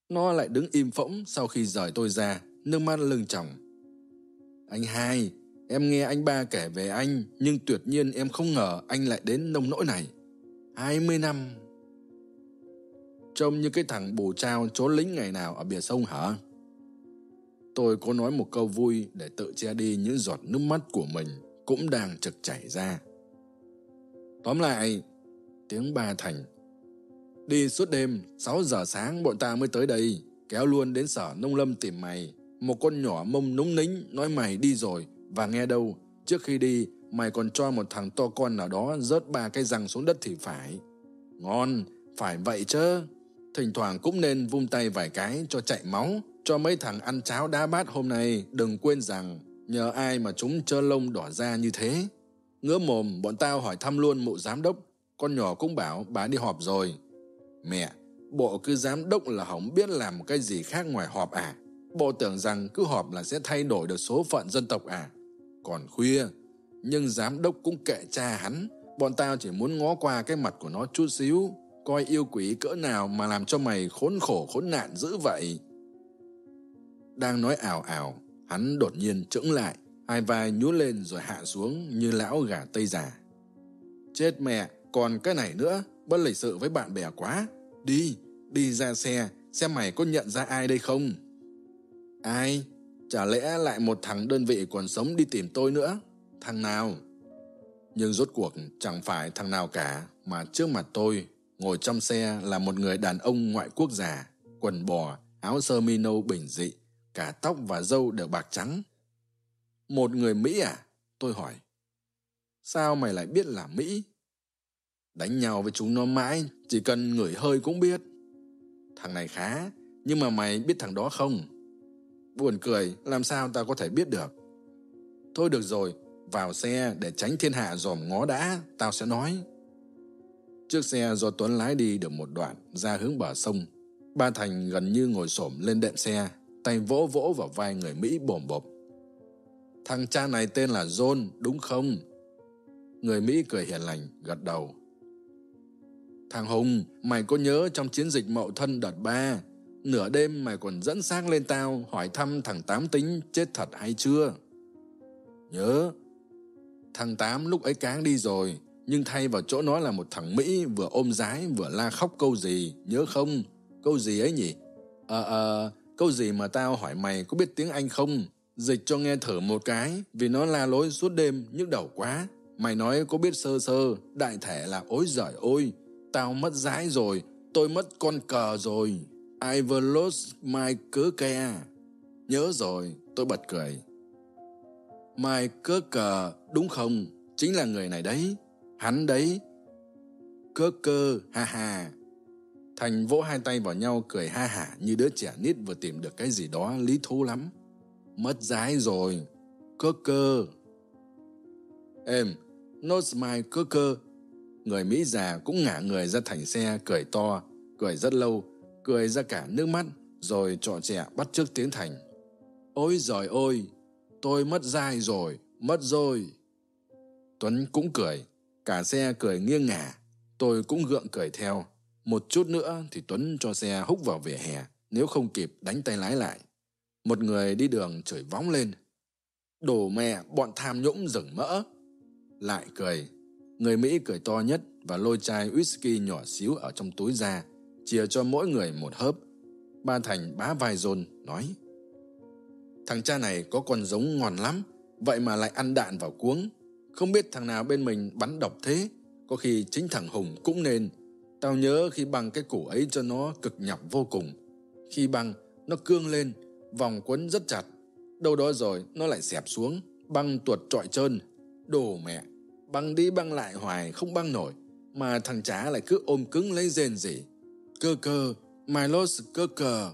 nó lại đứng im phỗng sau khi rời tôi ra, nước mắt lưng chồng Anh hai, em nghe anh ba kể về anh, nhưng tuyệt nhiên em không ngờ anh lại đến nông nỗi này hai mươi năm. Trông như cái thằng bù trao trốn lính ngày nào ở bìa sông hả? Tôi có nói một câu vui để tự che đi những giọt nước mắt của mình cũng đang trực chảy ra. Tóm lại, tiếng bà thành. Đi suốt đêm, 6 giờ sáng bọn ta mới tới đây, kéo luôn đến sở nông lâm tìm mày. Một con nhỏ mông núng nính nói mày đi rồi, và nghe đâu, trước khi đi, mày còn cho một thằng to con nào đó rớt ba cái răng xuống đất thì phải. Ngon, phải vậy chứ. Thỉnh thoảng cũng nên vung tay vài cái cho chạy máu, cho mấy thằng ăn cháo đá bát hôm nay đừng quên rằng nhờ ai mà chúng trơ lông đỏ ra như thế. Ngứa mồm, bọn tao hỏi thăm luôn mụ giám đốc, con nhỏ cũng bảo bà đi họp rồi. Mẹ, bộ cứ giám đốc là không biết làm cái gì khác ngoài họp à? Bộ tưởng rằng cứ họp là sẽ thay đổi được số phận dân tộc à? Còn khuya, nhưng giám đốc cũng kệ cha hắn, bọn tao chỉ muốn ngó qua cái mặt của nó chút xíu, coi yêu quỷ cỡ nào mà làm cho mày khốn khổ khốn nạn dữ vậy. Đang nói ảo ảo, hắn đột nhiên trững lại, hai vai nhún lên rồi hạ xuống như lão gà tây già. Chết mẹ, còn cái này nữa, bất lịch sự với bạn bè quá. Đi, đi ra xe, xem mày có nhận ra ai đây không? Ai? Chả lẽ lại một thằng đơn vị còn sống đi tìm tôi nữa? Thằng nào? Nhưng rốt cuộc chẳng phải thằng nào cả, mà trước mặt tôi, ngồi trong xe là một người đàn ông ngoại quốc già, quần bò, áo sơ mi nâu bình dị, cả tóc và râu đều bạc trắng. Một người Mỹ à? Tôi hỏi. Sao mày lại biết là Mỹ? Đánh nhau với chúng nó mãi, chỉ cần ngửi hơi cũng biết. Thằng này khá, nhưng mà mày biết thằng đó không? Buồn cười, làm sao tao có thể biết được? Thôi được rồi, vào xe để tránh thiên hạ dòm ngó đã, tao sẽ nói. Chiếc xe do Tuấn lái đi được một đoạn ra hướng bờ sông. Ba Thành gần như ngồi xổm lên đệm xe, tay vỗ vỗ vào vai người Mỹ bồm bộp. Thằng cha này tên là John, đúng không? Người Mỹ cười hiền lành, gật đầu. Thằng Hùng, mày có nhớ trong chiến dịch mậu thân đợt ba, nửa đêm mày còn dẫn xác lên tao hỏi thăm thằng Tám tính chết thật hay chưa? Nhớ. Thằng Tám lúc ấy cáng đi rồi, nhưng thay vào chỗ nó là một thằng Mỹ vừa ôm rái vừa la khóc câu gì, nhớ không? Câu gì ấy nhỉ? Ờ, ờ, câu gì mà tao hỏi mày có biết tiếng Anh không? Dịch cho nghe thở một cái, vì nó la lối suốt đêm, nhức đầu quá. Mày nói có biết sơ sơ, đại thể là ối giời ôi, tao mất rái rồi, tôi mất con cờ rồi. I've lost my cớ ke. Nhớ rồi, tôi bật cười mai cớ cờ, đúng không? Chính là người này đấy. Hắn đấy. Cớ cơ, ha ha. Thành vỗ hai tay vào nhau cười ha hả như đứa trẻ nít vừa tìm được cái gì đó lý thú lắm. Mất dái rồi. Cớ cơ. Em, not my cớ cơ. Người Mỹ già cũng ngả người ra thành xe cười to, cười rất lâu, cười ra cả nước mắt, rồi trọ trẻ bắt trước tiếng thành. Ôi giời ôi, tôi mất dai rồi, mất rồi. Tuấn cũng cười, cả xe cười nghiêng ngả, tôi cũng gượng cười theo, Một chút nữa thì Tuấn cho xe húc vào vỉa hè, nếu không kịp đánh tay lái lại. Một người đi đường chửi vóng lên. Đồ mẹ, bọn tham nhũng rừng mỡ. Lại cười. Người Mỹ cười to nhất và lôi chai whisky nhỏ xíu ở trong túi ra, chia cho mỗi người một hớp. Ba Thành bá vai rôn, nói. Thằng cha này có con giống ngon lắm, vậy mà lại ăn đạn vào cuống. Không biết thằng nào bên mình bắn độc thế, có khi chính thằng Hùng cũng nên. Tao nhớ khi băng cái củ ấy cho nó cực nhọc vô cùng. Khi băng, nó cương lên, vòng quấn rất chặt. Đâu đó rồi, nó lại xẹp xuống, băng tuột trọi trơn. Đồ mẹ, băng đi băng lại hoài không băng nổi, mà thằng trá lại cứ ôm cứng lấy rên gì. Cơ cơ, my lost cơ cơ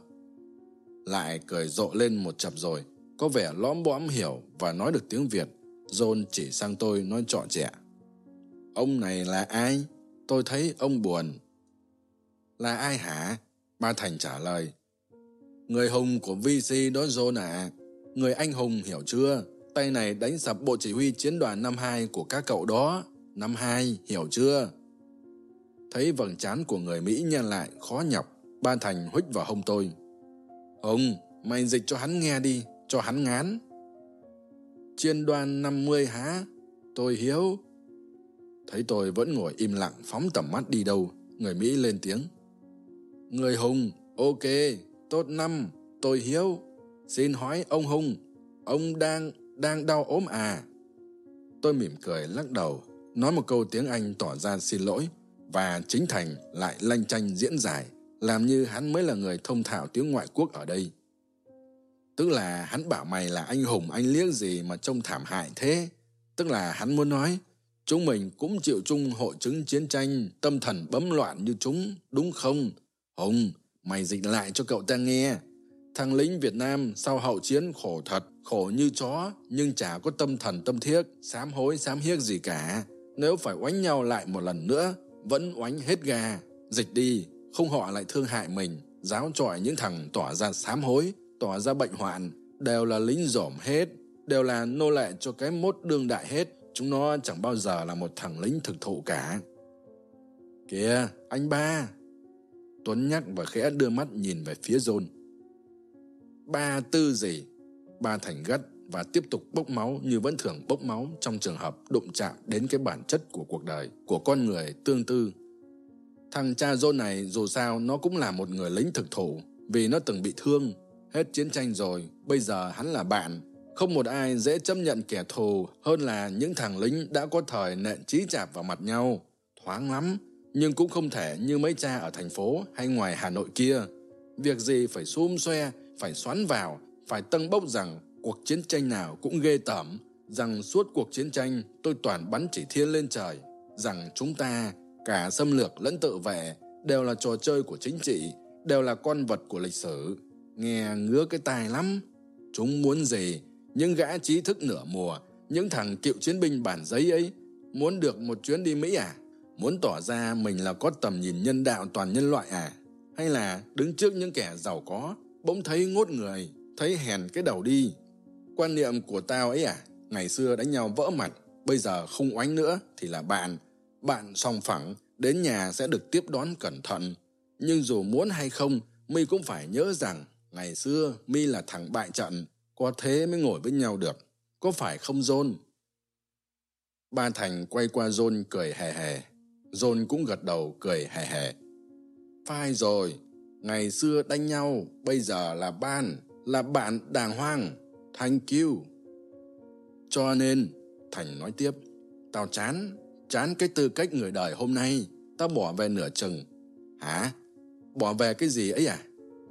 lại cười rộ lên một chập rồi, có vẻ lõm bõm hiểu và nói được tiếng Việt. John chỉ sang tôi nói trọ trẻ. Ông này là ai? Tôi thấy ông buồn. Là ai hả? Ba Thành trả lời. Người hùng của VC đó John à. Người anh hùng hiểu chưa? Tay này đánh sập bộ chỉ huy chiến đoàn năm hai của các cậu đó. Năm hai, hiểu chưa? Thấy vầng trán của người Mỹ nhăn lại, khó nhọc. Ba Thành huých vào hông tôi ông, mày dịch cho hắn nghe đi, cho hắn ngán. Chiên đoàn 50 hả? Tôi hiếu. Thấy tôi vẫn ngồi im lặng phóng tầm mắt đi đâu, người Mỹ lên tiếng. Người Hùng, ok, tốt năm, tôi hiếu. Xin hỏi ông Hùng, ông đang, đang đau ốm à? Tôi mỉm cười lắc đầu, nói một câu tiếng Anh tỏ ra xin lỗi, và chính Thành lại lanh chanh diễn giải, làm như hắn mới là người thông thạo tiếng ngoại quốc ở đây. Tức là hắn bảo mày là anh hùng anh liếc gì mà trông thảm hại thế. Tức là hắn muốn nói, chúng mình cũng chịu chung hội chứng chiến tranh, tâm thần bấm loạn như chúng, đúng không? Hùng, mày dịch lại cho cậu ta nghe. Thằng lính Việt Nam sau hậu chiến khổ thật, khổ như chó, nhưng chả có tâm thần tâm thiết, sám hối sám hiếc gì cả. Nếu phải oánh nhau lại một lần nữa, vẫn oánh hết gà. Dịch đi, không họ lại thương hại mình, giáo trọi những thằng tỏ ra sám hối, tỏ ra bệnh hoạn, đều là lính dỏm hết, đều là nô lệ cho cái mốt đương đại hết. Chúng nó chẳng bao giờ là một thằng lính thực thụ cả. Kìa, anh ba! Tuấn nhắc và khẽ đưa mắt nhìn về phía John. Ba tư gì? Ba thành gắt và tiếp tục bốc máu như vẫn thường bốc máu trong trường hợp đụng chạm đến cái bản chất của cuộc đời, của con người tương tư. Thằng cha John này dù sao nó cũng là một người lính thực thụ vì nó từng bị thương Hết chiến tranh rồi, bây giờ hắn là bạn. Không một ai dễ chấp nhận kẻ thù hơn là những thằng lính đã có thời nện trí chạp vào mặt nhau. Thoáng lắm, nhưng cũng không thể như mấy cha ở thành phố hay ngoài Hà Nội kia. Việc gì phải xum xoe, phải xoắn vào, phải tân bốc rằng cuộc chiến tranh nào cũng ghê tởm, rằng suốt cuộc chiến tranh tôi toàn bắn chỉ thiên lên trời, rằng chúng ta, cả xâm lược lẫn tự vệ, đều là trò chơi của chính trị, đều là con vật của lịch sử, nghe ngứa cái tai lắm. Chúng muốn gì? Những gã trí thức nửa mùa, những thằng cựu chiến binh bản giấy ấy, muốn được một chuyến đi Mỹ à? Muốn tỏ ra mình là có tầm nhìn nhân đạo toàn nhân loại à? Hay là đứng trước những kẻ giàu có, bỗng thấy ngốt người, thấy hèn cái đầu đi? Quan niệm của tao ấy à? Ngày xưa đánh nhau vỡ mặt, bây giờ không oánh nữa thì là bạn. Bạn song phẳng, đến nhà sẽ được tiếp đón cẩn thận. Nhưng dù muốn hay không, mi cũng phải nhớ rằng Ngày xưa, mi là thằng bại trận, có thế mới ngồi với nhau được. Có phải không John? Ba Thành quay qua John cười hề hề. John cũng gật đầu cười hề hề. Phai rồi, ngày xưa đánh nhau, bây giờ là ban, là bạn đàng hoàng. Thank you. Cho nên, Thành nói tiếp, tao chán, chán cái tư cách người đời hôm nay, tao bỏ về nửa chừng. Hả? Bỏ về cái gì ấy à?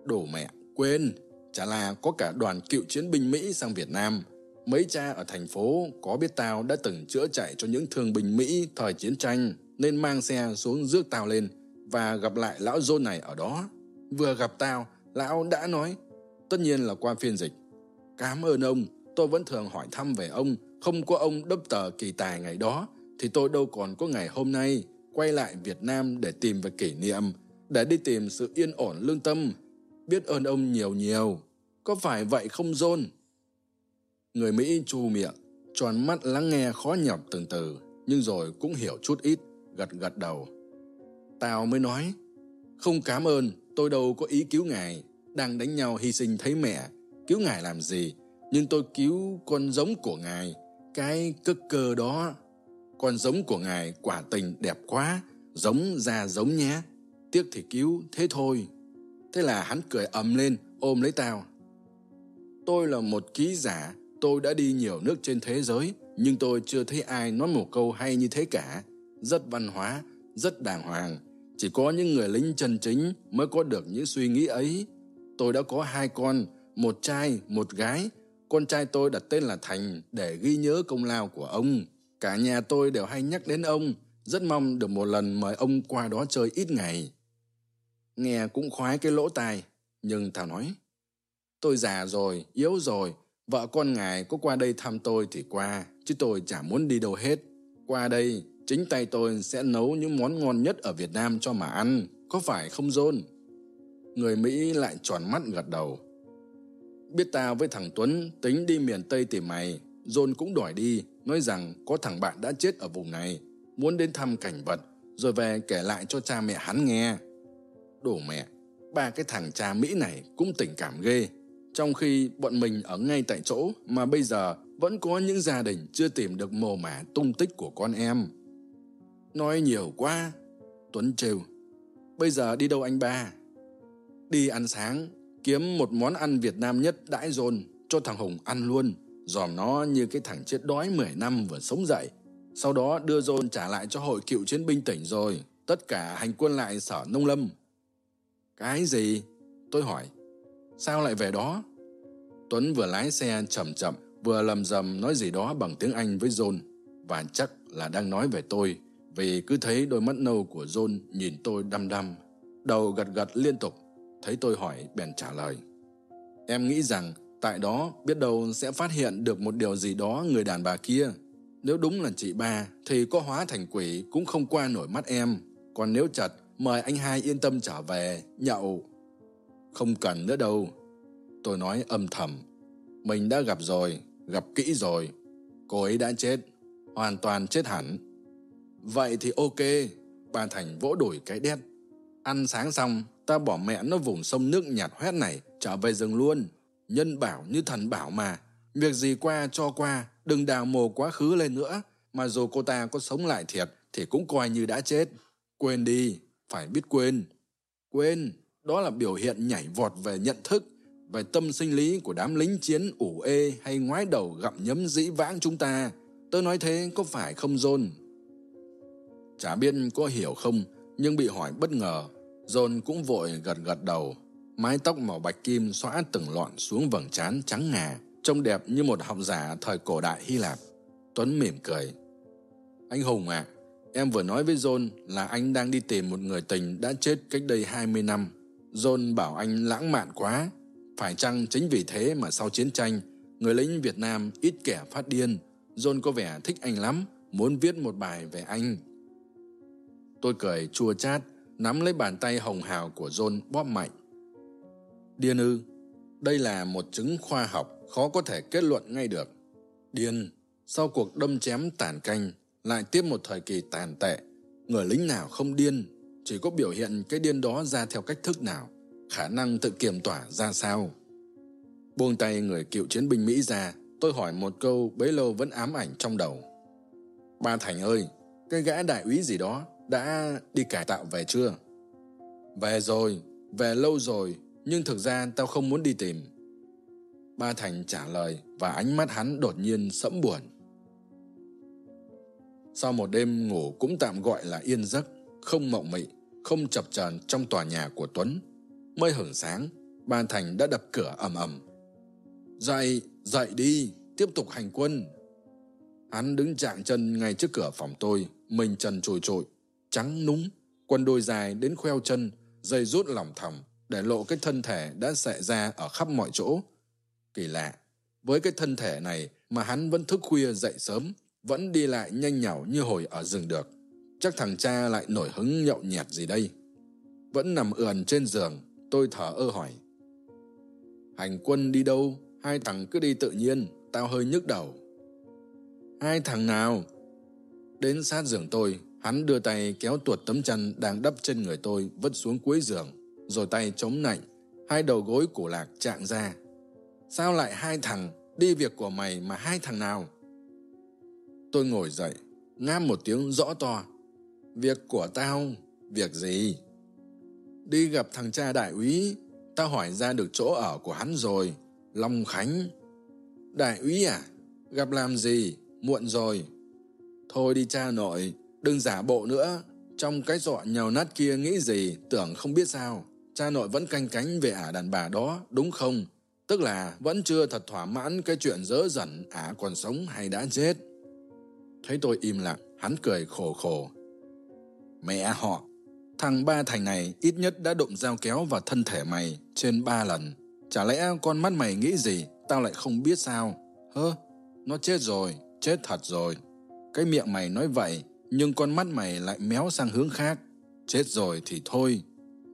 Đồ mẹ, Quên, chả là có cả đoàn cựu chiến binh Mỹ sang Việt Nam. Mấy cha ở thành phố có biết tao đã từng chữa chạy cho những thương binh Mỹ thời chiến tranh, nên mang xe xuống rước tao lên và gặp lại lão John này ở đó. Vừa gặp tao, lão đã nói, tất nhiên là qua phiên dịch. Cảm ơn ông, tôi vẫn thường hỏi thăm về ông, không có ông đốc tờ kỳ tài ngày đó, thì tôi đâu còn có ngày hôm nay quay lại Việt Nam để tìm về kỷ niệm, để đi tìm sự yên ổn lương tâm biết ơn ông nhiều nhiều. Có phải vậy không John? Người Mỹ chu miệng, tròn mắt lắng nghe khó nhọc từng từ, nhưng rồi cũng hiểu chút ít, gật gật đầu. Tao mới nói, Không cảm ơn, tôi đâu có ý cứu ngài. Đang đánh nhau hy sinh thấy mẹ. Cứu ngài làm gì? Nhưng tôi cứu con giống của ngài. Cái cơ cơ đó. Con giống của ngài quả tình đẹp quá. Giống ra giống nhé. Tiếc thì cứu, thế thôi. Thế là hắn cười ầm lên, ôm lấy tao. Tôi là một ký giả, tôi đã đi nhiều nước trên thế giới, nhưng tôi chưa thấy ai nói một câu hay như thế cả. Rất văn hóa, rất đàng hoàng. Chỉ có những người lính chân chính mới có được những suy nghĩ ấy. Tôi đã có hai con, một trai, một gái. Con trai tôi đặt tên là Thành để ghi nhớ công lao của ông. Cả nhà tôi đều hay nhắc đến ông, rất mong được một lần mời ông qua đó chơi ít ngày. Nghe cũng khoái cái lỗ tai, nhưng Thảo nói, tôi già rồi, yếu rồi, vợ con ngài có qua đây thăm tôi thì qua, chứ tôi chả muốn đi đâu hết. Qua đây, chính tay tôi sẽ nấu những món ngon nhất ở Việt Nam cho mà ăn, có phải không John? Người Mỹ lại tròn mắt gật đầu. Biết tao với thằng Tuấn tính đi miền Tây tìm mày, John cũng đòi đi, nói rằng có thằng bạn đã chết ở vùng này, muốn đến thăm cảnh vật, rồi về kể lại cho cha mẹ hắn nghe. Đồ mẹ, ba cái thằng cha Mỹ này cũng tình cảm ghê. Trong khi bọn mình ở ngay tại chỗ mà bây giờ vẫn có những gia đình chưa tìm được mồ mả tung tích của con em. Nói nhiều quá. Tuấn trêu. Bây giờ đi đâu anh ba? Đi ăn sáng, kiếm một món ăn Việt Nam nhất đãi dồn cho thằng Hùng ăn luôn. Dòm nó như cái thằng chết đói 10 năm vừa sống dậy. Sau đó đưa dồn trả lại cho hội cựu chiến binh tỉnh rồi. Tất cả hành quân lại sở nông lâm. Cái gì? Tôi hỏi. Sao lại về đó? Tuấn vừa lái xe chậm chậm, vừa lầm rầm nói gì đó bằng tiếng Anh với John. Và chắc là đang nói về tôi, vì cứ thấy đôi mắt nâu của John nhìn tôi đăm đăm. Đầu gật gật liên tục, thấy tôi hỏi bèn trả lời. Em nghĩ rằng tại đó biết đâu sẽ phát hiện được một điều gì đó người đàn bà kia. Nếu đúng là chị ba, thì có hóa thành quỷ cũng không qua nổi mắt em. Còn nếu chật, mời anh hai yên tâm trở về, nhậu. Không cần nữa đâu. Tôi nói âm thầm. Mình đã gặp rồi, gặp kỹ rồi. Cô ấy đã chết, hoàn toàn chết hẳn. Vậy thì ok, bà Thành vỗ đuổi cái đét. Ăn sáng xong, ta bỏ mẹ nó vùng sông nước nhạt hoét này, trở về rừng luôn. Nhân bảo như thần bảo mà. Việc gì qua cho qua, đừng đào mồ quá khứ lên nữa. Mà dù cô ta có sống lại thiệt, thì cũng coi như đã chết. Quên đi, phải biết quên. Quên, đó là biểu hiện nhảy vọt về nhận thức, về tâm sinh lý của đám lính chiến ủ ê hay ngoái đầu gặm nhấm dĩ vãng chúng ta. Tôi nói thế có phải không John? Chả biết có hiểu không, nhưng bị hỏi bất ngờ. John cũng vội gật gật đầu. Mái tóc màu bạch kim xóa từng lọn xuống vầng trán trắng ngà, trông đẹp như một học giả thời cổ đại Hy Lạp. Tuấn mỉm cười. Anh Hùng ạ, à, em vừa nói với John là anh đang đi tìm một người tình đã chết cách đây 20 năm. John bảo anh lãng mạn quá. Phải chăng chính vì thế mà sau chiến tranh, người lính Việt Nam ít kẻ phát điên. John có vẻ thích anh lắm, muốn viết một bài về anh. Tôi cười chua chát, nắm lấy bàn tay hồng hào của John bóp mạnh. Điên ư, đây là một chứng khoa học khó có thể kết luận ngay được. Điên, sau cuộc đâm chém tàn canh, lại tiếp một thời kỳ tàn tệ. Người lính nào không điên, chỉ có biểu hiện cái điên đó ra theo cách thức nào, khả năng tự kiểm tỏa ra sao. Buông tay người cựu chiến binh Mỹ ra, tôi hỏi một câu bấy lâu vẫn ám ảnh trong đầu. Ba Thành ơi, cái gã đại úy gì đó đã đi cải tạo về chưa? Về rồi, về lâu rồi, nhưng thực ra tao không muốn đi tìm. Ba Thành trả lời và ánh mắt hắn đột nhiên sẫm buồn. Sau một đêm ngủ cũng tạm gọi là yên giấc, không mộng mị, không chập chờn trong tòa nhà của Tuấn. Mới hưởng sáng, Ba Thành đã đập cửa ầm ầm. Dậy, dậy đi, tiếp tục hành quân. Hắn đứng chạm chân ngay trước cửa phòng tôi, mình trần trồi trội, trắng núng, quần đôi dài đến khoeo chân, dây rút lỏng thòng, để lộ cái thân thể đã xệ ra ở khắp mọi chỗ. Kỳ lạ, với cái thân thể này mà hắn vẫn thức khuya dậy sớm, vẫn đi lại nhanh nhảu như hồi ở rừng được. Chắc thằng cha lại nổi hứng nhậu nhẹt gì đây. Vẫn nằm ườn trên giường, tôi thở ơ hỏi. Hành quân đi đâu? Hai thằng cứ đi tự nhiên, tao hơi nhức đầu. Hai thằng nào? Đến sát giường tôi, Hắn đưa tay kéo tuột tấm chăn đang đắp trên người tôi vứt xuống cuối giường, rồi tay chống nạnh, hai đầu gối cổ lạc trạng ra. Sao lại hai thằng, đi việc của mày mà hai thằng nào? Tôi ngồi dậy, ngam một tiếng rõ to. Việc của tao, việc gì? Đi gặp thằng cha đại úy, tao hỏi ra được chỗ ở của hắn rồi, Long Khánh. Đại úy à? Gặp làm gì? Muộn rồi. Thôi đi cha nội, đừng giả bộ nữa. Trong cái dọa nhầu nát kia nghĩ gì, tưởng không biết sao. Cha nội vẫn canh cánh về ả đàn bà đó, đúng không? Tức là vẫn chưa thật thỏa mãn cái chuyện dỡ dẩn ả còn sống hay đã chết. Thấy tôi im lặng, hắn cười khổ khổ. Mẹ họ, thằng ba thành này ít nhất đã đụng dao kéo vào thân thể mày trên ba lần. Chả lẽ con mắt mày nghĩ gì, tao lại không biết sao? Hơ, nó chết rồi, chết thật rồi. Cái miệng mày nói vậy, nhưng con mắt mày lại méo sang hướng khác. Chết rồi thì thôi,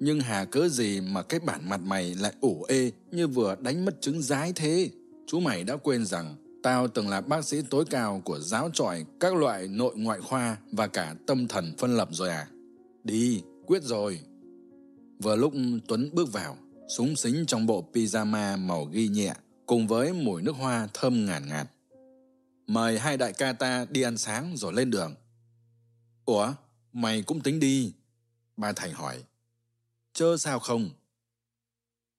nhưng hà cớ gì mà cái bản mặt mày lại ủ ê như vừa đánh mất trứng rái thế? Chú mày đã quên rằng tao từng là bác sĩ tối cao của giáo trọi các loại nội ngoại khoa và cả tâm thần phân lập rồi à? Đi, quyết rồi. Vừa lúc Tuấn bước vào, súng xính trong bộ pyjama màu ghi nhẹ, cùng với mùi nước hoa thơm ngàn ngạt. Mời hai đại ca ta đi ăn sáng rồi lên đường. Ủa, mày cũng tính đi? Ba Thành hỏi chơ sao không?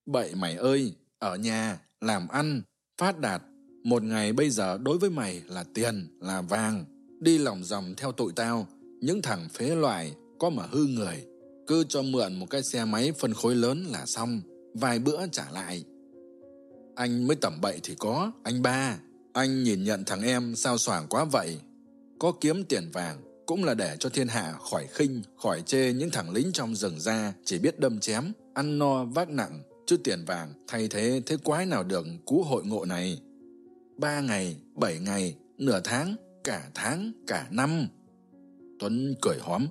Bậy mày ơi, ở nhà, làm ăn, phát đạt. Một ngày bây giờ đối với mày là tiền, là vàng. Đi lòng dòng theo tụi tao, những thằng phế loại có mà hư người. Cứ cho mượn một cái xe máy phân khối lớn là xong, vài bữa trả lại. Anh mới tẩm bậy thì có, anh ba. Anh nhìn nhận thằng em sao soảng quá vậy. Có kiếm tiền vàng, cũng là để cho thiên hạ khỏi khinh, khỏi chê những thằng lính trong rừng ra chỉ biết đâm chém, ăn no vác nặng, chứ tiền vàng thay thế thế quái nào được cú hội ngộ này. Ba ngày, bảy ngày, nửa tháng, cả tháng, cả năm. Tuấn cười hóm.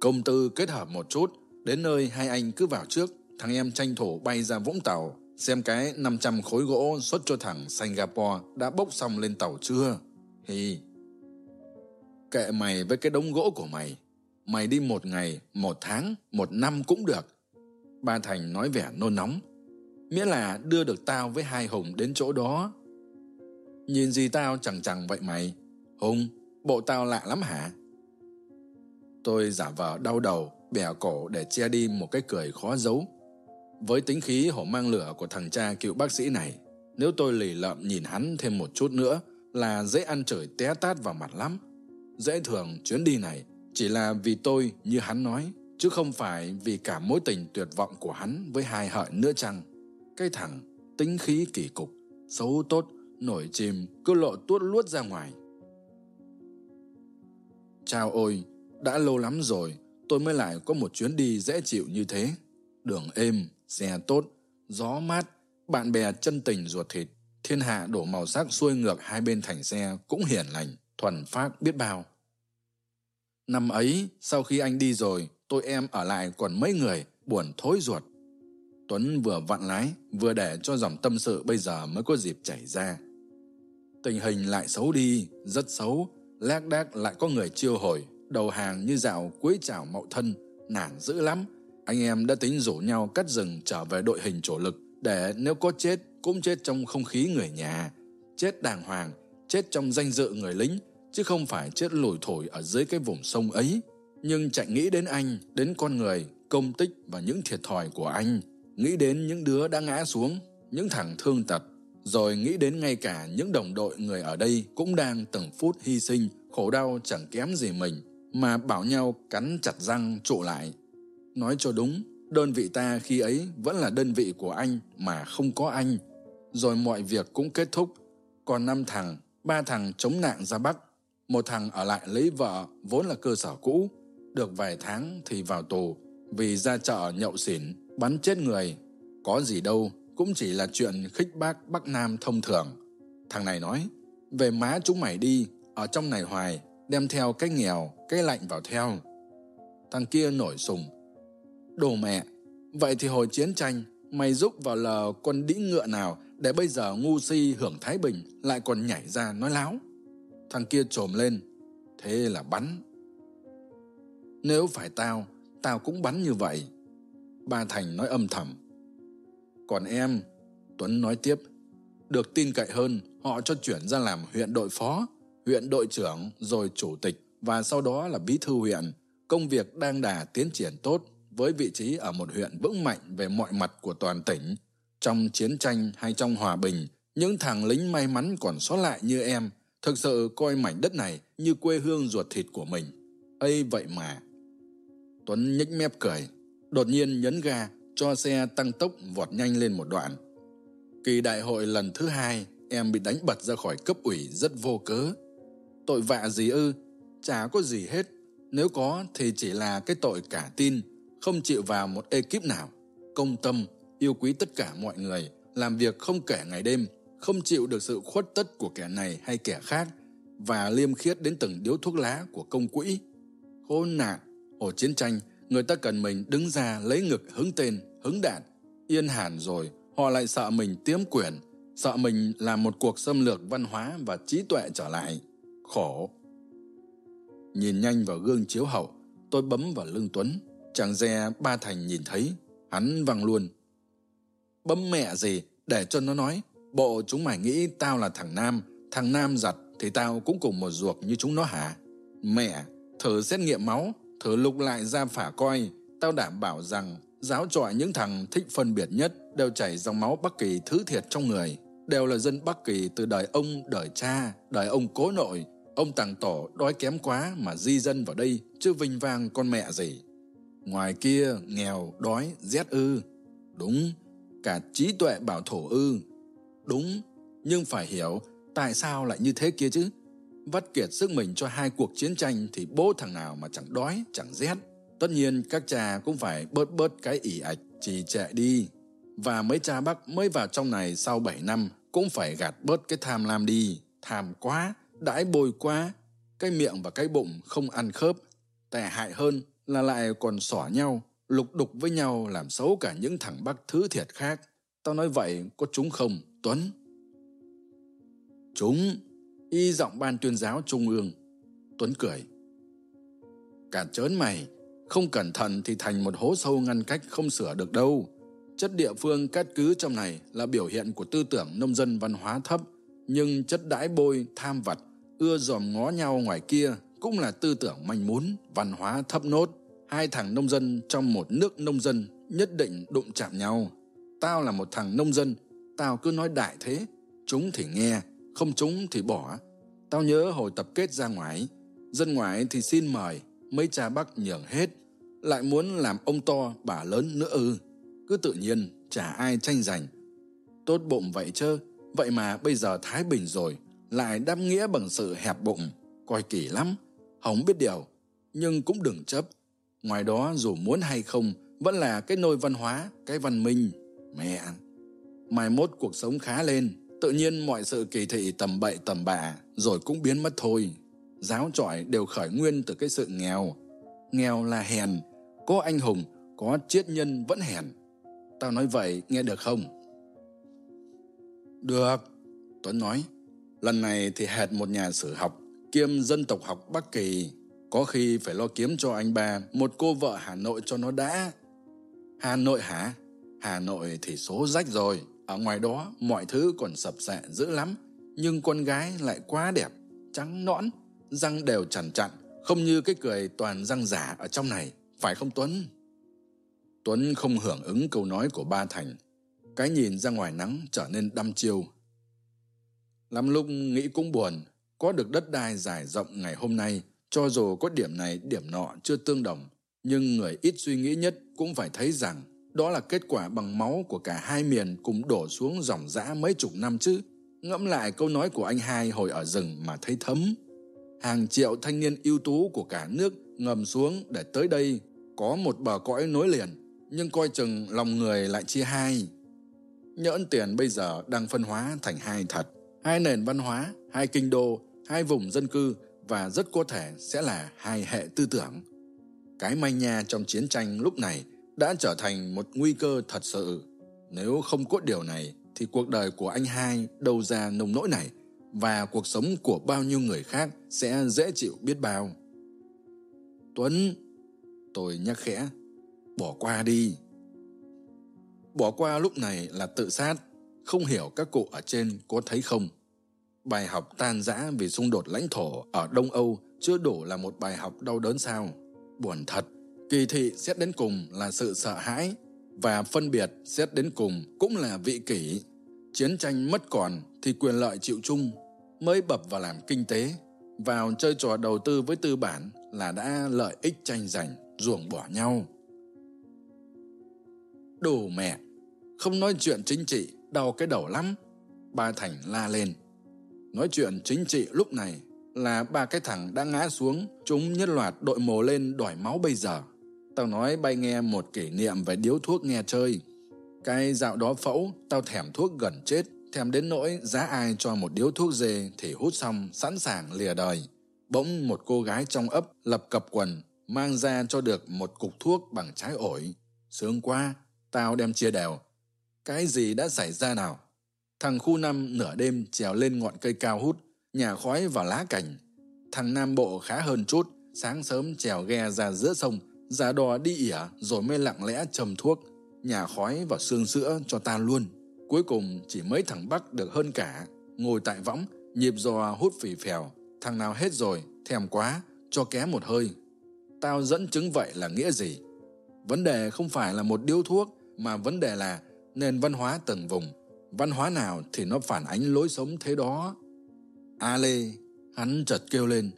Công tư kết hợp một chút, đến nơi hai anh cứ vào trước, thằng em tranh thủ bay ra Vũng Tàu, xem cái 500 khối gỗ xuất cho thằng Singapore đã bốc xong lên tàu chưa. Hi, Kệ mày với cái đống gỗ của mày. Mày đi một ngày, một tháng, một năm cũng được. Ba Thành nói vẻ nôn nóng. Miễn là đưa được tao với hai Hùng đến chỗ đó. Nhìn gì tao chẳng chẳng vậy mày. Hùng, bộ tao lạ lắm hả? Tôi giả vờ đau đầu, bẻ cổ để che đi một cái cười khó giấu. Với tính khí hổ mang lửa của thằng cha cựu bác sĩ này, nếu tôi lì lợm nhìn hắn thêm một chút nữa là dễ ăn trời té tát vào mặt lắm. Dễ thường chuyến đi này chỉ là vì tôi như hắn nói, chứ không phải vì cả mối tình tuyệt vọng của hắn với hai hợi nữa chăng. Cái thằng, tính khí kỳ cục, xấu tốt, nổi chìm, cứ lộ tuốt luốt ra ngoài. Chào ôi, đã lâu lắm rồi, tôi mới lại có một chuyến đi dễ chịu như thế. Đường êm, xe tốt, gió mát, bạn bè chân tình ruột thịt, thiên hạ đổ màu sắc xuôi ngược hai bên thành xe cũng hiển lành thuần phát biết bao. Năm ấy, sau khi anh đi rồi, tôi em ở lại còn mấy người, buồn thối ruột. Tuấn vừa vặn lái, vừa để cho dòng tâm sự bây giờ mới có dịp chảy ra. Tình hình lại xấu đi, rất xấu, lác đác lại có người chiêu hồi, đầu hàng như dạo cuối chảo mậu thân, nản dữ lắm. Anh em đã tính rủ nhau cắt rừng trở về đội hình chủ lực, để nếu có chết, cũng chết trong không khí người nhà. Chết đàng hoàng, chết trong danh dự người lính, chứ không phải chết lủi thổi ở dưới cái vùng sông ấy. Nhưng chạy nghĩ đến anh, đến con người, công tích và những thiệt thòi của anh, nghĩ đến những đứa đã ngã xuống, những thằng thương tật, rồi nghĩ đến ngay cả những đồng đội người ở đây cũng đang từng phút hy sinh, khổ đau chẳng kém gì mình, mà bảo nhau cắn chặt răng trụ lại. Nói cho đúng, đơn vị ta khi ấy vẫn là đơn vị của anh mà không có anh. Rồi mọi việc cũng kết thúc, còn năm thằng ba thằng chống nạn ra Bắc, một thằng ở lại lấy vợ vốn là cơ sở cũ, được vài tháng thì vào tù vì ra chợ nhậu xỉn, bắn chết người. Có gì đâu, cũng chỉ là chuyện khích bác Bắc Nam thông thường. Thằng này nói, về má chúng mày đi, ở trong này hoài, đem theo cái nghèo, cái lạnh vào theo. Thằng kia nổi sùng. Đồ mẹ, vậy thì hồi chiến tranh, mày giúp vào lờ quân đĩ ngựa nào để bây giờ ngu si hưởng Thái Bình lại còn nhảy ra nói láo. Thằng kia trồm lên, thế là bắn. nếu phải tao tao cũng bắn như vậy ba thành nói âm thầm còn em tuấn nói tiếp được tin cậy hơn họ cho chuyển ra làm huyện đội phó huyện đội trưởng rồi chủ tịch và sau đó là bí thư huyện công việc đang đà tiến triển tốt với vị trí ở một huyện vững mạnh về mọi mặt của toàn tỉnh trong chiến tranh hay trong hòa bình, những thằng lính may mắn còn sót lại như em, thực sự coi mảnh đất này như quê hương ruột thịt của mình. Ây vậy mà. Tuấn nhếch mép cười, đột nhiên nhấn ga cho xe tăng tốc vọt nhanh lên một đoạn. Kỳ đại hội lần thứ hai, em bị đánh bật ra khỏi cấp ủy rất vô cớ. Tội vạ gì ư? Chả có gì hết. Nếu có thì chỉ là cái tội cả tin, không chịu vào một ekip nào. Công tâm yêu quý tất cả mọi người, làm việc không kể ngày đêm, không chịu được sự khuất tất của kẻ này hay kẻ khác, và liêm khiết đến từng điếu thuốc lá của công quỹ. Khốn nạn hồi chiến tranh, người ta cần mình đứng ra lấy ngực hứng tên, hứng đạn. Yên hẳn rồi, họ lại sợ mình tiếm quyền, sợ mình làm một cuộc xâm lược văn hóa và trí tuệ trở lại. Khổ. Nhìn nhanh vào gương chiếu hậu, tôi bấm vào lưng tuấn. Chàng dè ba thành nhìn thấy, hắn văng luôn bấm mẹ gì để cho nó nói, bộ chúng mày nghĩ tao là thằng nam thằng nam giặt thì tao cũng cùng một ruột như chúng nó hả? Mẹ, thử xét nghiệm máu, thử lục lại ra phả coi, tao đảm bảo rằng giáo trọi những thằng thích phân biệt nhất đều chảy dòng máu bắc kỳ thứ thiệt trong người, đều là dân bắc kỳ từ đời ông, đời cha, đời ông cố nội. Ông tàng tổ đói kém quá mà di dân vào đây chứ vinh vang con mẹ gì. Ngoài kia, nghèo, đói, rét ư. Đúng cả trí tuệ bảo thủ ư? Đúng, nhưng phải hiểu tại sao lại như thế kia chứ. Vắt kiệt sức mình cho hai cuộc chiến tranh thì bố thằng nào mà chẳng đói, chẳng rét. Tất nhiên các cha cũng phải bớt bớt cái ỉ ạch, trì trệ đi. Và mấy cha bác mới vào trong này sau bảy năm cũng phải gạt bớt cái tham lam đi. Tham quá, đãi bồi quá, cái miệng và cái bụng không ăn khớp. Tệ hại hơn là lại còn xỏ nhau lục đục với nhau làm xấu cả những thằng bắc thứ thiệt khác. Tao nói vậy có chúng không tuấn? Chúng y giọng ban tuyên giáo trung ương. Tuấn cười. Cả chớn mày không cẩn thận thì thành một hố sâu ngăn cách không sửa được đâu. Chất địa phương cát cứ trong này là biểu hiện của tư tưởng nông dân văn hóa thấp nhưng chất đãi bôi tham vật, ưa dòm ngó nhau ngoài kia cũng là tư tưởng manh mún văn hóa thấp nốt hai thằng nông dân trong một nước nông dân nhất định đụng chạm nhau. Tao là một thằng nông dân, tao cứ nói đại thế. Chúng thì nghe, không chúng thì bỏ. Tao nhớ hồi tập kết ra ngoài, dân ngoại thì xin mời, mấy cha bác nhường hết. Lại muốn làm ông to, bà lớn nữa ư. Cứ tự nhiên, chả ai tranh giành. Tốt bụng vậy chớ, vậy mà bây giờ thái bình rồi, lại đáp nghĩa bằng sự hẹp bụng. Coi kỳ lắm hỏng biết điều, nhưng cũng đừng chấp ngoài đó, dù muốn hay không, vẫn là cái nôi văn hóa, cái văn minh. Mẹ mai mốt cuộc sống khá lên, tự nhiên mọi sự kỳ thị tầm bậy tầm bạ, rồi cũng biến mất thôi. Giáo trọi đều khởi nguyên từ cái sự nghèo. Nghèo là hèn, có anh hùng, có triết nhân vẫn hèn. Tao nói vậy, nghe được không? Được, tuấn nói. Lần này thì hệt một nhà sử học, kiêm dân tộc học bắc kỳ có khi phải lo kiếm cho anh ba, một cô vợ hà nội cho nó đã. Hà nội hả? Hà nội thì số rách rồi. Ở ngoài đó, mọi thứ còn sập sệ dữ lắm. Nhưng con gái lại quá đẹp, trắng nõn, răng đều chằn chặn, không như cái cười toàn răng giả ở trong này. Phải không tuấn? Tuấn không hưởng ứng câu nói của ba thành. Cái nhìn ra ngoài nắng trở nên đăm chiêu. Lắm lúc nghĩ cũng buồn, có được đất đai dài rộng ngày hôm nay cho dù có điểm này, điểm nọ chưa tương đồng, nhưng người ít suy nghĩ nhất cũng phải thấy rằng đó là kết quả bằng máu của cả hai miền cùng đổ xuống dòng dã mấy chục năm chứ. Ngẫm lại câu nói của anh hai hồi ở rừng mà thấy thấm. Hàng triệu thanh niên ưu tú của cả nước ngầm xuống để tới đây, có một bờ cõi nối liền, nhưng coi chừng lòng người lại chia hai. Nhỡn tiền bây giờ đang phân hóa thành hai thật. Hai nền văn hóa, hai kinh đô, hai vùng dân cư và rất có thể sẽ là hai hệ tư tưởng cái manh nha trong chiến tranh lúc này đã trở thành một nguy cơ thật sự nếu không có điều này, thì cuộc đời của anh hai đâu ra nông nỗi này, và cuộc sống của bao nhiêu người khác sẽ dễ chịu biết bao tuấn, Tôi nhắc khẽ. Bỏ qua đi. Bỏ qua lúc này là tự sát. Không hiểu các cụ ở trên có thấy không? Bài học tan rã vì xung đột lãnh thổ ở Đông Âu chưa đủ là một bài học đau đớn sao? Buồn thật. Kỳ thị xét đến cùng là sự sợ hãi và phân biệt xét đến cùng cũng là vị kỷ. Chiến tranh mất còn thì quyền lợi chịu chung mới bập vào làm kinh tế. Vào chơi trò đầu tư với tư bản là đã lợi ích tranh giành, ruồng bỏ nhau. Đồ mẹ, không nói chuyện chính trị, đau cái đầu lắm. Ba Thành la lên. Nói chuyện chính trị lúc này là ba cái thằng đã ngã xuống, chúng nhất loạt đội mồ lên đòi máu bây giờ. Tao nói bay nghe một kỷ niệm về điếu thuốc nghe chơi. Cái dạo đó phẫu, tao thèm thuốc gần chết, thèm đến nỗi giá ai cho một điếu thuốc dê thì hút xong sẵn sàng lìa đời. Bỗng một cô gái trong ấp lập cập quần, mang ra cho được một cục thuốc bằng trái ổi. Sướng quá, tao đem chia đều. Cái gì đã xảy ra nào? Thằng khu năm nửa đêm trèo lên ngọn cây cao hút, nhà khói vào lá cành. Thằng Nam Bộ khá hơn chút, sáng sớm trèo ghe ra giữa sông, giả đò đi ỉa rồi mới lặng lẽ trầm thuốc, nhà khói vào xương sữa cho ta luôn. Cuối cùng chỉ mấy thằng Bắc được hơn cả, ngồi tại võng, nhịp dò hút phì phèo, thằng nào hết rồi, thèm quá, cho ké một hơi. Tao dẫn chứng vậy là nghĩa gì? Vấn đề không phải là một điếu thuốc, mà vấn đề là nền văn hóa từng vùng. Văn hóa nào thì nó phản ánh lối sống thế đó. A Lê, hắn chợt kêu lên.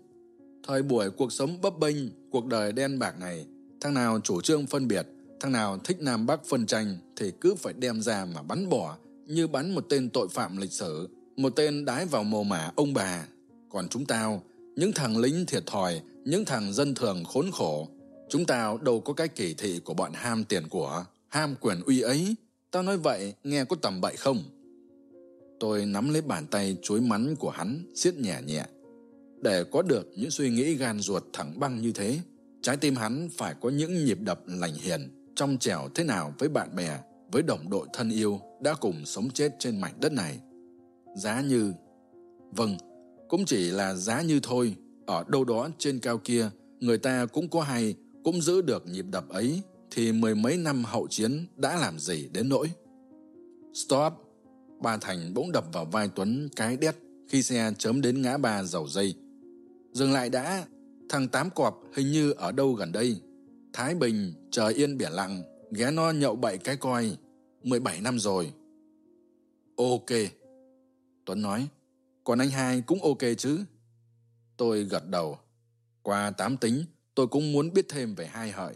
Thời buổi cuộc sống bấp bênh, cuộc đời đen bạc này, thằng nào chủ trương phân biệt, thằng nào thích Nam Bắc phân tranh thì cứ phải đem ra mà bắn bỏ như bắn một tên tội phạm lịch sử, một tên đái vào mồ mả ông bà. Còn chúng tao, những thằng lính thiệt thòi, những thằng dân thường khốn khổ, chúng tao đâu có cái kỳ thị của bọn ham tiền của, ham quyền uy ấy. Tao nói vậy, nghe có tầm bậy không? Tôi nắm lấy bàn tay chối mắn của hắn, siết nhẹ nhẹ. Để có được những suy nghĩ gan ruột thẳng băng như thế, trái tim hắn phải có những nhịp đập lành hiền, trong trẻo thế nào với bạn bè, với đồng đội thân yêu đã cùng sống chết trên mảnh đất này. Giá như... Vâng, cũng chỉ là giá như thôi, ở đâu đó trên cao kia, người ta cũng có hay, cũng giữ được nhịp đập ấy, thì mười mấy năm hậu chiến đã làm gì đến nỗi. Stop! Ba Thành bỗng đập vào vai Tuấn cái đét khi xe chớm đến ngã ba dầu dây. Dừng lại đã, thằng Tám Cọp hình như ở đâu gần đây. Thái Bình, trời yên biển lặng, ghé no nhậu bậy cái coi. 17 năm rồi. Ok. Tuấn nói, còn anh hai cũng ok chứ? Tôi gật đầu. Qua tám tính, tôi cũng muốn biết thêm về hai hợi.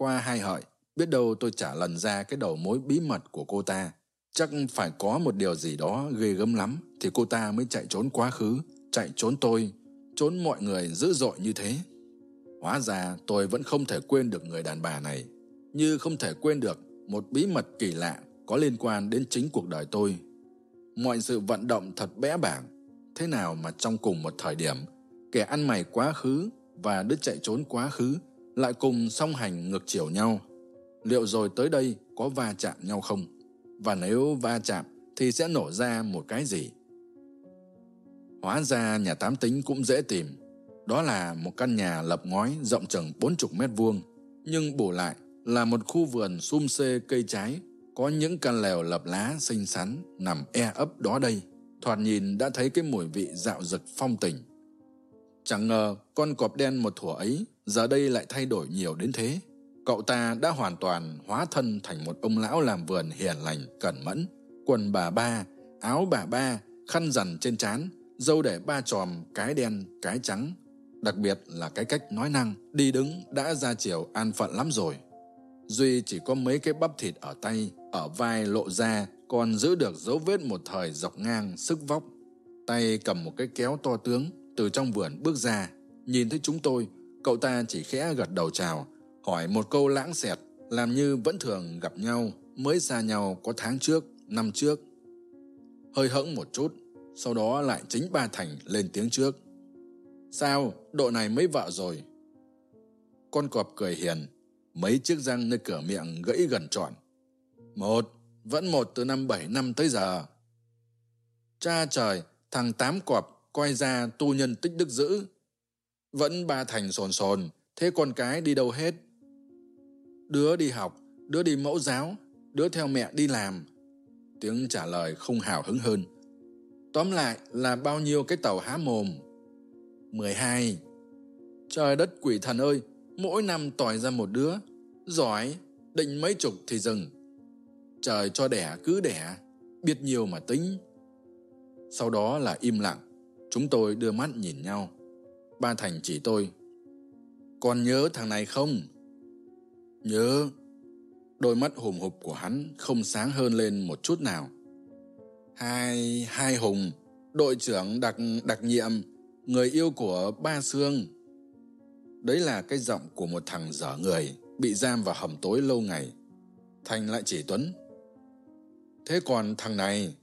Qua hai hợi, biết đâu tôi trả lần ra cái đầu mối bí mật của cô ta. Chắc phải có một điều gì đó ghê gớm lắm thì cô ta mới chạy trốn quá khứ, chạy trốn tôi, trốn mọi người dữ dội như thế. Hóa ra tôi vẫn không thể quên được người đàn bà này, như không thể quên được một bí mật kỳ lạ có liên quan đến chính cuộc đời tôi. Mọi sự vận động thật bẽ bảng, thế nào mà trong cùng một thời điểm, kẻ ăn mày quá khứ và đứa chạy trốn quá khứ lại cùng song hành ngược chiều nhau. Liệu rồi tới đây có va chạm nhau không? Và nếu va chạm thì sẽ nổ ra một cái gì? Hóa ra nhà tám tính cũng dễ tìm. Đó là một căn nhà lập ngói rộng chừng 40 mét vuông, nhưng bù lại là một khu vườn sum xê cây trái, có những căn lều lập lá xinh xắn nằm e ấp đó đây. Thoạt nhìn đã thấy cái mùi vị dạo dực phong tình. Chẳng ngờ con cọp đen một thủa ấy giờ đây lại thay đổi nhiều đến thế. Cậu ta đã hoàn toàn hóa thân thành một ông lão làm vườn hiền lành, cẩn mẫn. Quần bà ba, áo bà ba, khăn rằn trên trán, dâu để ba tròm, cái đen, cái trắng. Đặc biệt là cái cách nói năng, đi đứng đã ra chiều an phận lắm rồi. Duy chỉ có mấy cái bắp thịt ở tay, ở vai lộ ra, còn giữ được dấu vết một thời dọc ngang, sức vóc. Tay cầm một cái kéo to tướng, từ trong vườn bước ra. Nhìn thấy chúng tôi, cậu ta chỉ khẽ gật đầu chào, hỏi một câu lãng xẹt, làm như vẫn thường gặp nhau, mới xa nhau có tháng trước, năm trước. Hơi hững một chút, sau đó lại chính ba Thành lên tiếng trước. Sao, độ này mấy vợ rồi? Con cọp cười hiền, mấy chiếc răng nơi cửa miệng gãy gần trọn. Một, vẫn một từ năm bảy năm tới giờ. Cha trời, thằng tám cọp coi ra tu nhân tích đức dữ. Vẫn ba thành sồn sồn, thế con cái đi đâu hết? đứa đi học đứa đi mẫu giáo đứa theo mẹ đi làm. Tiếng trả lời không hào hứng hơn. Tóm lại là bao nhiêu cái tàu há mồm? Mười hai. Trời đất quỷ thần ơi mỗi năm tỏi ra một đứa giỏi định mấy chục thì dừng. Trời cho đẻ cứ đẻ biết nhiều mà tính. Sau đó là im lặng chúng tôi đưa mắt nhìn nhau ba thành chỉ tôi. Còn nhớ thằng này không? Nhớ. Đôi mắt hùm hụp của hắn không sáng hơn lên một chút nào. Hai hai hùng, đội trưởng đặc đặc nhiệm, người yêu của ba sương đấy là cái giọng của một thằng dở người, bị giam vào hầm tối lâu ngày. Thành lại chỉ tuấn. Thế còn thằng này?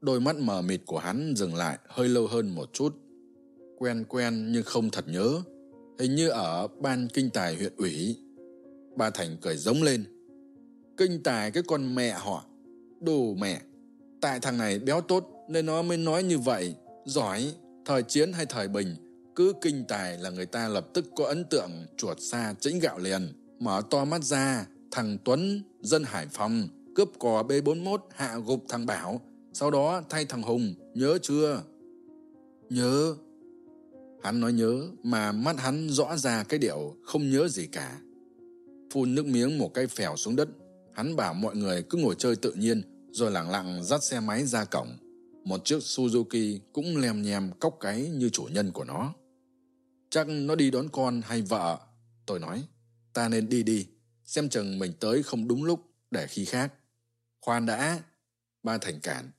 Đôi mắt mờ mịt của hắn dừng lại hơi lâu hơn một chút quen quen nhưng không thật nhớ. Hình như ở ban kinh tài huyện ủy, ba thành cười giống lên. Kinh tài cái con mẹ họ, đồ mẹ. Tại thằng này béo tốt nên nó mới nói như vậy. Giỏi, thời chiến hay thời bình, cứ kinh tài là người ta lập tức có ấn tượng chuột xa chĩnh gạo liền. Mở to mắt ra, thằng tuấn, dân hải phòng, cướp cò b 41 hạ gục thằng bảo, sau đó thay thằng hùng, nhớ chưa? Nhớ hắn nói nhớ, mà mắt hắn rõ ra cái điệu không nhớ gì cả. Phun nước miếng một cây phèo xuống đất, hắn bảo mọi người cứ ngồi chơi tự nhiên, rồi lẳng lặng dắt xe máy ra cổng. Một chiếc suzuki cũng lem nhem cóc cái như chủ nhân của nó. Chắc nó đi đón con hay vợ? Tôi nói, ta nên đi đi, xem chừng mình tới không đúng lúc để khi khác. Khoan đã, ba thành cản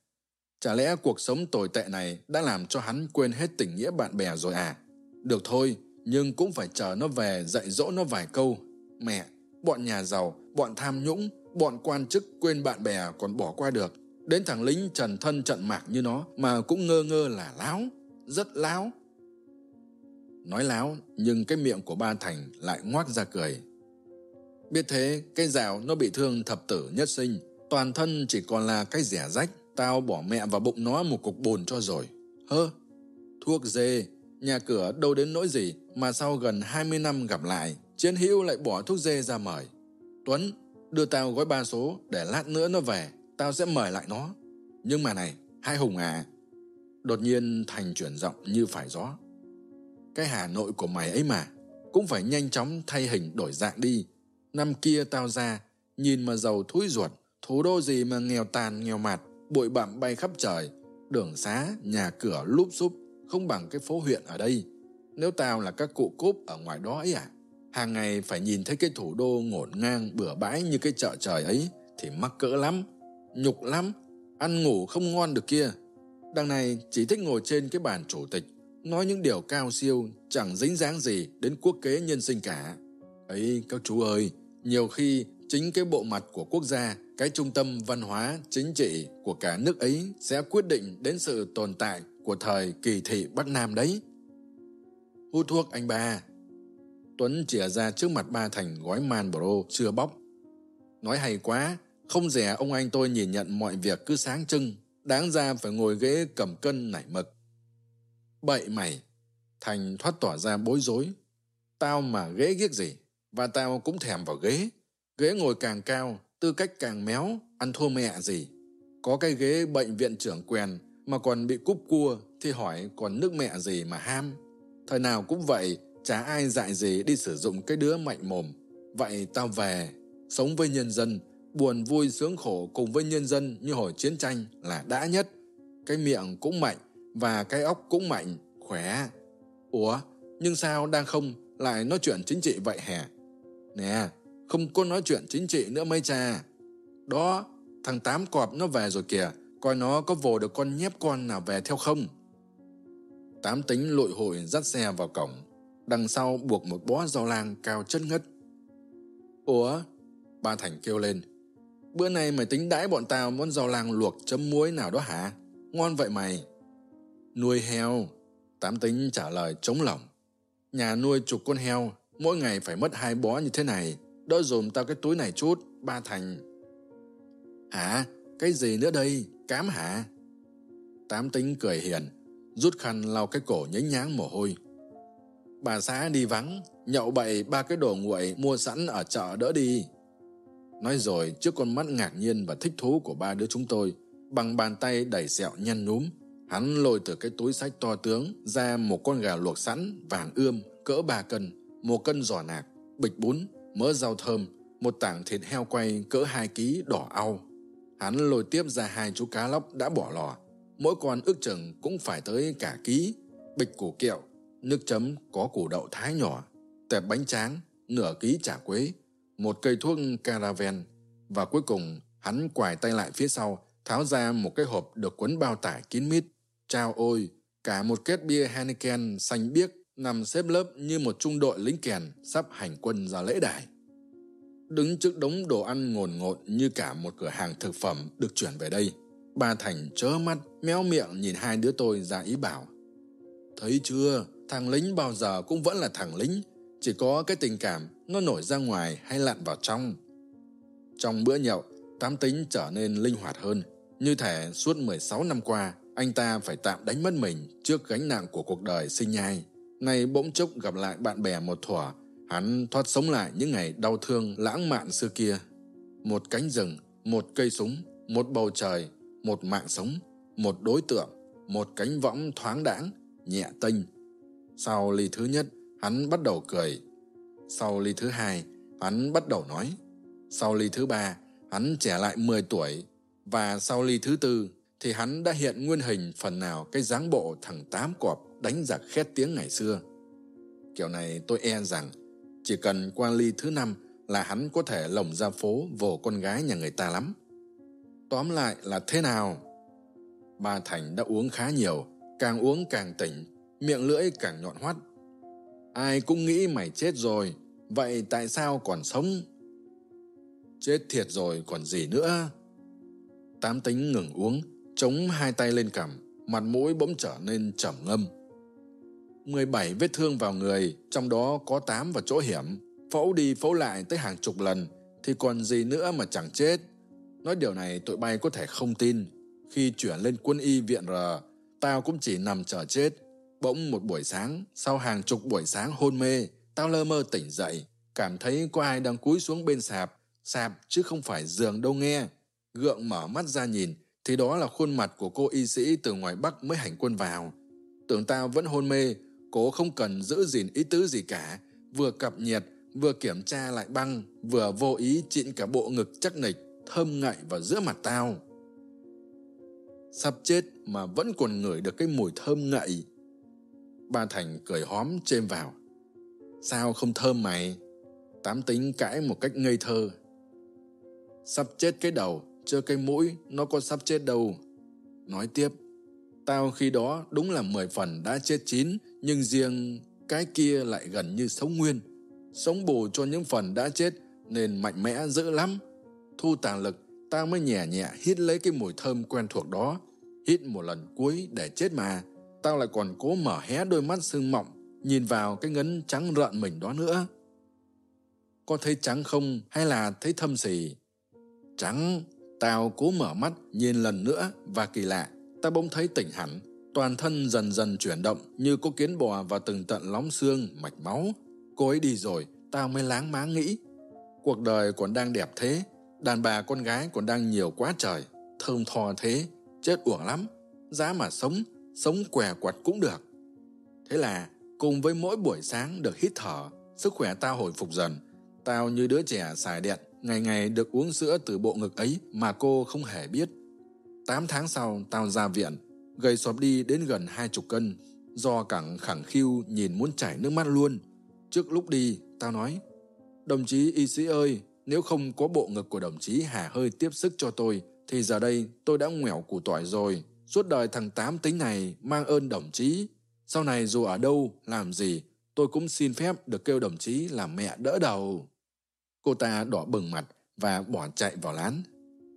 chả lẽ cuộc sống tồi tệ này đã làm cho hắn quên hết tình nghĩa bạn bè rồi à? Được thôi, nhưng cũng phải chờ nó về, dạy dỗ nó vài câu. Mẹ, bọn nhà giàu, bọn tham nhũng, bọn quan chức quên bạn bè còn bỏ qua được. Đến thằng lính trần thân trận mạc như nó mà cũng ngơ ngơ là láo, rất láo. Nói láo, nhưng cái miệng của ba thành lại ngoác ra cười. Biết thế, cái rào nó bị thương thập tử nhất sinh, toàn thân chỉ còn là cái rẻ rách tao bỏ mẹ vào bụng nó một cục bùn cho rồi. Hơ, thuốc dê, nhà cửa đâu đến nỗi gì mà sau gần hai mươi năm gặp lại, chiến hữu lại bỏ thuốc dê ra mời. Tuấn, đưa tao gói ba số để lát nữa nó về, tao sẽ mời lại nó. Nhưng mà này, hai hùng à đột nhiên thành chuyển giọng như phải gió. Cái hà nội của mày ấy mà, cũng phải nhanh chóng thay hình đổi dạng đi. Năm kia tao ra, nhìn mà giàu thúi ruột, thủ đô gì mà nghèo tàn nghèo mạt bụi bặm bay khắp trời, đường xá, nhà cửa lúp xúp, không bằng cái phố huyện ở đây. Nếu tao là các cụ cốp ở ngoài đó ấy à hàng ngày phải nhìn thấy cái thủ đô ngổn ngang bừa bãi như cái chợ trời ấy, thì mắc cỡ lắm, nhục lắm, ăn ngủ không ngon được kia. Đằng này chỉ thích ngồi trên cái bàn chủ tịch, nói những điều cao siêu, chẳng dính dáng gì đến quốc kế nhân sinh cả. Ấy, các chú ơi, nhiều khi chính cái bộ mặt của quốc gia cái trung tâm văn hóa, chính trị của cả nước ấy sẽ quyết định đến sự tồn tại của thời kỳ thị bắc nam đấy. Hút thuốc anh ba. Tuấn chìa ra trước mặt ba thành gói Marlboro chưa bóc. Nói hay quá, không rẻ ông anh tôi nhìn nhận mọi việc cứ sáng trưng, đáng ra phải ngồi ghế cầm cân nảy mực. Bậy mày, thành thoát tỏa ra bối rối. Tao mà ghế ghiếc gì, và tao cũng thèm vào ghế. Ghế ngồi càng cao tư cách càng méo, ăn thua mẹ gì? Có cái ghế bệnh viện trưởng quèn mà còn bị cúp cua thì hỏi còn nước mẹ gì mà ham? Thời nào cũng vậy, chả ai dạy gì đi sử dụng cái đứa mạnh mồm. Vậy tao về, sống với nhân dân, buồn vui sướng khổ cùng với nhân dân như hồi chiến tranh là đã nhất. Cái miệng cũng mạnh và cái óc cũng mạnh, khỏe. Ủa, nhưng sao đang không lại nói chuyện chính trị vậy hả? Nè không có nói chuyện chính trị nữa mấy cha. Đó, thằng tám cọp nó về rồi kìa. Coi nó có vồ được con nhép con nào về theo không? Tám tính lội hội dắt xe vào cổng. Đằng sau buộc một bó rau lang cao chất ngất. Ủa? Ba thành kêu lên. Bữa nay mày tính đãi bọn tao món rau lang luộc chấm muối nào đó hả? Ngon vậy mày. Nuôi heo. Tám tính trả lời trống lỏng. Nhà nuôi chục con heo, mỗi ngày phải mất hai bó như thế này đỡ dùm tao cái túi này chút, ba thành. Hả? Cái gì nữa đây? Cám hả? Tám tính cười hiền, rút khăn lau cái cổ nhánh nháng mồ hôi. Bà xã đi vắng, nhậu bậy ba cái đồ nguội mua sẵn ở chợ đỡ đi. Nói rồi, trước con mắt ngạc nhiên và thích thú của ba đứa chúng tôi, bằng bàn tay đẩy sẹo nhăn núm, hắn lôi từ cái túi sách to tướng ra một con gà luộc sẵn, vàng ươm, cỡ ba cân, một cân giò nạc, bịch bún mỡ rau thơm, một tảng thịt heo quay cỡ hai ký đỏ au. Hắn lôi tiếp ra hai chú cá lóc đã bỏ lò. Mỗi con ước chừng cũng phải tới cả ký. Bịch củ kẹo, nước chấm có củ đậu thái nhỏ, tẹp bánh tráng, nửa ký chả quế, một cây thuốc caraven và cuối cùng hắn quài tay lại phía sau, tháo ra một cái hộp được quấn bao tải kín mít. Chao ôi, cả một kết bia heineken xanh biếc nằm xếp lớp như một trung đội lính kèn sắp hành quân ra lễ đài. Đứng trước đống đồ ăn ngồn ngộn như cả một cửa hàng thực phẩm được chuyển về đây, Bà thành chớ mắt, méo miệng nhìn hai đứa tôi ra ý bảo. Thấy chưa, thằng lính bao giờ cũng vẫn là thằng lính, chỉ có cái tình cảm nó nổi ra ngoài hay lặn vào trong. Trong bữa nhậu, tám tính trở nên linh hoạt hơn. Như thể suốt 16 năm qua, anh ta phải tạm đánh mất mình trước gánh nặng của cuộc đời sinh nhai nay bỗng chốc gặp lại bạn bè một thuở hắn thoát sống lại những ngày đau thương lãng mạn xưa kia. Một cánh rừng, một cây súng, một bầu trời, một mạng sống, một đối tượng, một cánh võng thoáng đãng, nhẹ tênh. Sau ly thứ nhất, hắn bắt đầu cười. Sau ly thứ hai, hắn bắt đầu nói. Sau ly thứ ba, hắn trẻ lại 10 tuổi. Và sau ly thứ tư thì hắn đã hiện nguyên hình phần nào cái dáng bộ thằng tám cọp đánh giặc khét tiếng ngày xưa. Kiểu này tôi e rằng chỉ cần qua ly thứ năm là hắn có thể lồng ra phố vồ con gái nhà người ta lắm. Tóm lại là thế nào? Ba thành đã uống khá nhiều, càng uống càng tỉnh, miệng lưỡi càng nhọn hoắt. Ai cũng nghĩ mày chết rồi, vậy tại sao còn sống? Chết thiệt rồi còn gì nữa? Tám tính ngừng uống, chống hai tay lên cằm, mặt mũi bỗng trở nên trầm ngâm mười bảy vết thương vào người, trong đó có tám vào chỗ hiểm. Phẫu đi phẫu lại tới hàng chục lần, thì còn gì nữa mà chẳng chết. Nói điều này tụi bay có thể không tin. Khi chuyển lên quân y viện r, tao cũng chỉ nằm chờ chết. Bỗng một buổi sáng, sau hàng chục buổi sáng hôn mê, tao lơ mơ tỉnh dậy, cảm thấy có ai đang cúi xuống bên sạp. Sạp chứ không phải giường đâu nghe. Gượng mở mắt ra nhìn, thì đó là khuôn mặt của cô y sĩ từ ngoài bắc mới hành quân vào. Tưởng tao vẫn hôn mê cố không cần giữ gìn ý tứ gì cả, vừa cập nhiệt vừa kiểm tra lại băng, vừa vô ý chịn cả bộ ngực chắc nịch, thơm ngậy vào giữa mặt tao. Sắp chết mà vẫn còn ngửi được cái mùi thơm ngậy. Ba thành cười hóm chêm vào. Sao không thơm mày? Tám tính cãi một cách ngây thơ. Sắp chết cái đầu, chưa cái mũi, nó có sắp chết đâu. Nói tiếp tao khi đó đúng là mười phần đã chết chín, nhưng riêng cái kia lại gần như sống nguyên. Sống bù cho những phần đã chết nên mạnh mẽ dữ lắm. Thu tàng lực, tao mới nhẹ nhẹ hít lấy cái mùi thơm quen thuộc đó. Hít một lần cuối để chết mà. Tao lại còn cố mở hé đôi mắt sưng mọng, nhìn vào cái ngấn trắng rợn mình đó nữa. Có thấy trắng không hay là thấy thâm xì? Trắng, tao cố mở mắt nhìn lần nữa và kỳ lạ ta bỗng thấy tỉnh hẳn. Toàn thân dần dần chuyển động như có kiến bò và từng tận lóng xương, mạch máu. Cô ấy đi rồi tao mới láng má nghĩ. Cuộc đời còn đang đẹp thế. Đàn bà con gái còn đang nhiều quá trời. Thơm thò thế, chết uổng lắm. Giá mà sống sống què quặt cũng được. Thế là, cùng với mỗi buổi sáng được hít thở, sức khỏe tao hồi phục dần. Tao như đứa trẻ xài điện, ngày ngày được uống sữa từ bộ ngực ấy mà cô không hề biết tám tháng sau, tao ra viện. Gầy xóp đi đến gần hai chục cân, do cẳng khẳng khiu nhìn muốn chảy nước mắt luôn. Trước lúc đi, tao nói, đồng chí y sĩ ơi, nếu không có bộ ngực của đồng chí hà hơi tiếp sức cho tôi, thì giờ đây tôi đã nghèo củ tỏi rồi. Suốt đời thằng tám tính này mang ơn đồng chí. Sau này dù ở đâu, làm gì, tôi cũng xin phép được kêu đồng chí là mẹ đỡ đầu. Cô ta đỏ bừng mặt và bỏ chạy vào lán.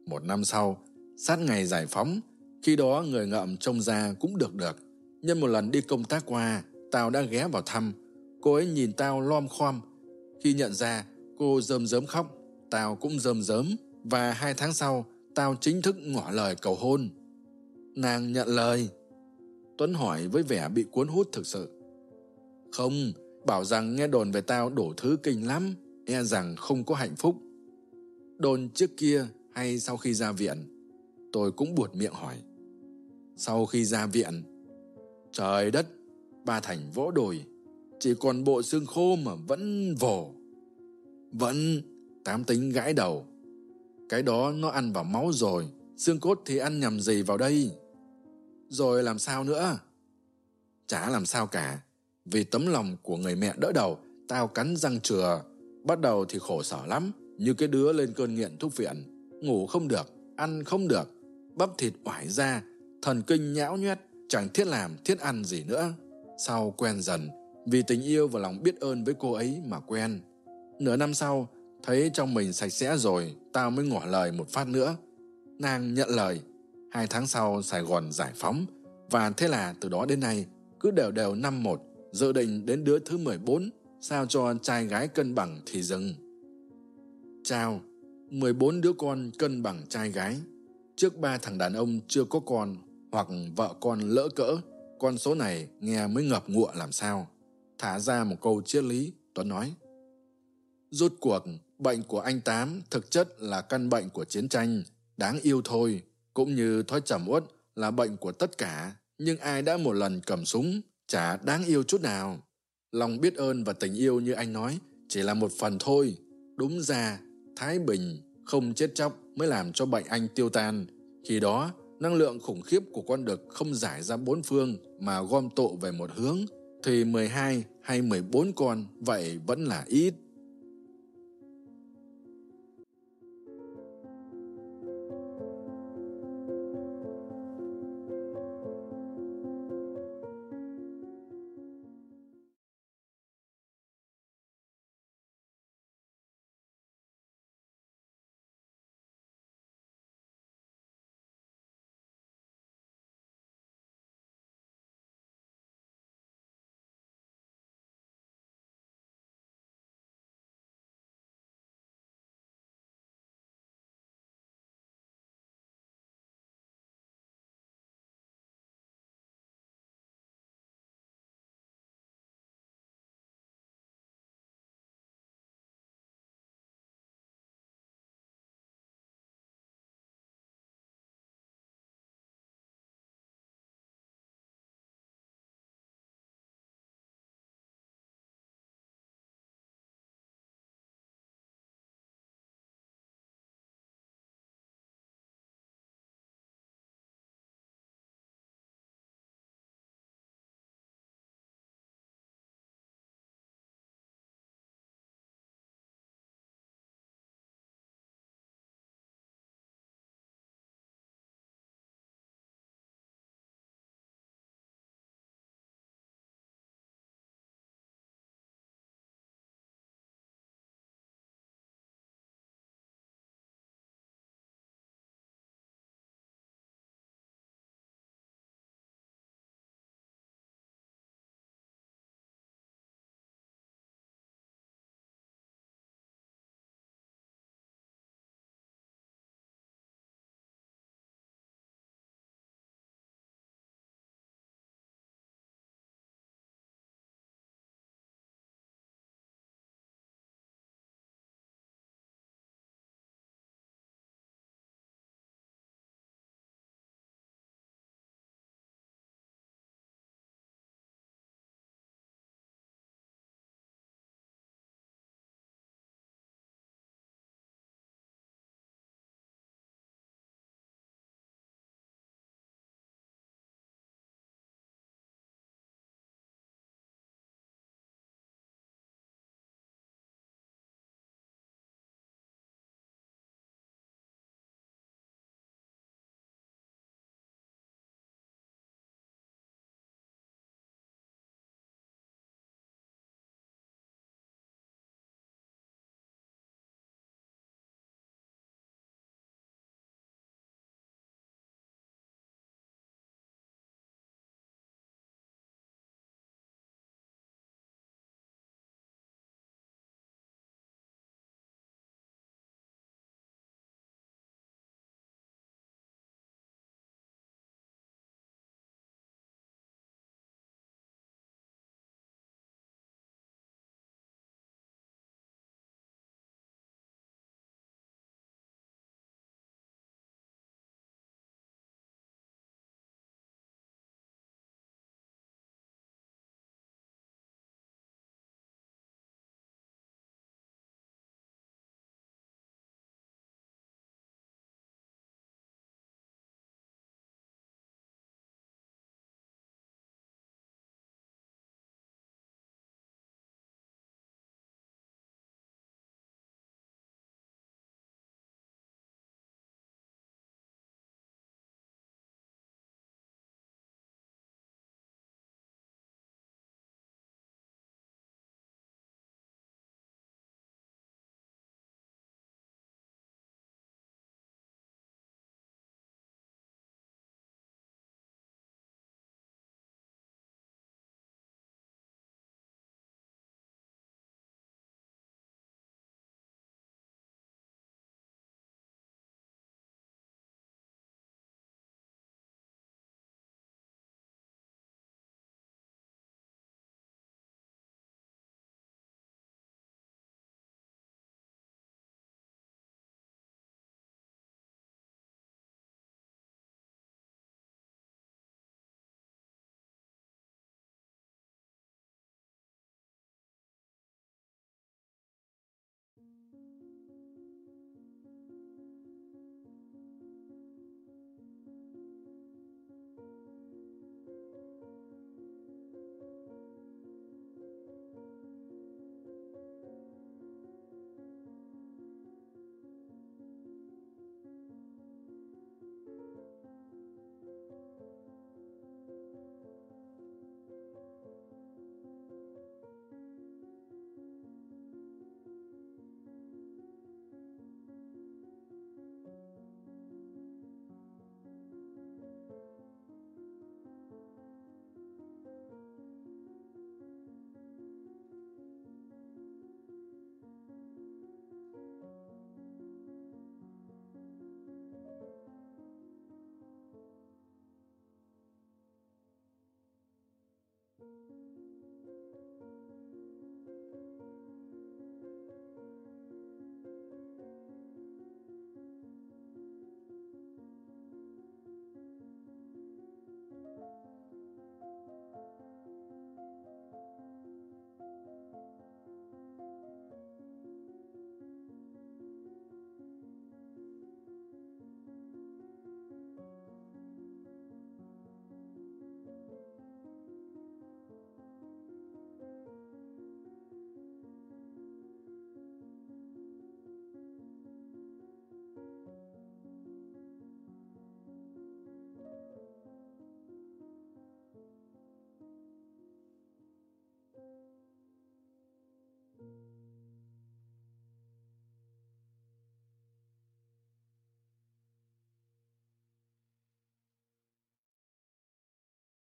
Một năm sau sát ngày giải phóng khi đó người ngợm trông ra cũng được được. Nhân một lần đi công tác qua tao đã ghé vào thăm. Cô ấy nhìn tao lom khom. Khi nhận ra cô rơm rớm khóc. Tao cũng rơm rớm. Và hai tháng sau tao chính thức ngỏ lời cầu hôn. Nàng nhận lời. Tuấn hỏi với vẻ bị cuốn hút thực sự. Không bảo rằng nghe đồn về tao đổ thứ kinh lắm, e rằng không có hạnh phúc. Đồn trước kia hay sau khi ra viện? Tôi cũng buột miệng hỏi. Sau khi ra viện, trời đất, ba thành vỗ đồi, chỉ còn bộ xương khô mà vẫn vồ. Vẫn, tám tính gãi đầu. Cái đó nó ăn vào máu rồi, xương cốt thì ăn nhầm gì vào đây? Rồi làm sao nữa? Chả làm sao cả, vì tấm lòng của người mẹ đỡ đầu, tao cắn răng chừa. Bắt đầu thì khổ sở lắm, như cái đứa lên cơn nghiện thuốc viện. Ngủ không được, ăn không được, bắp thịt oải ra, thần kinh nhão nhoét, chẳng thiết làm, thiết ăn gì nữa. Sau quen dần, vì tình yêu và lòng biết ơn với cô ấy mà quen. Nửa năm sau, thấy trong mình sạch sẽ rồi, tao mới ngỏ lời một phát nữa. Nàng nhận lời. Hai tháng sau Sài Gòn giải phóng, và thế là từ đó đến nay, cứ đều đều năm một, dự định đến đứa thứ 14, sao cho trai gái cân bằng thì dừng. Chào, 14 đứa con cân bằng trai gái. Trước ba thằng đàn ông chưa có con hoặc vợ con lỡ cỡ, con số này nghe mới ngập ngụa làm sao. Thả ra một câu triết lý, Tuấn nói. Rốt cuộc, bệnh của anh Tám thực chất là căn bệnh của chiến tranh, đáng yêu thôi, cũng như thói trầm uất là bệnh của tất cả, nhưng ai đã một lần cầm súng, chả đáng yêu chút nào. Lòng biết ơn và tình yêu như anh nói, chỉ là một phần thôi. Đúng ra, Thái Bình không chết chóc mới làm cho bệnh anh tiêu tan. Khi đó, năng lượng khủng khiếp của con đực không giải ra bốn phương mà gom tụ về một hướng, thì 12 hay 14 con vậy vẫn là ít.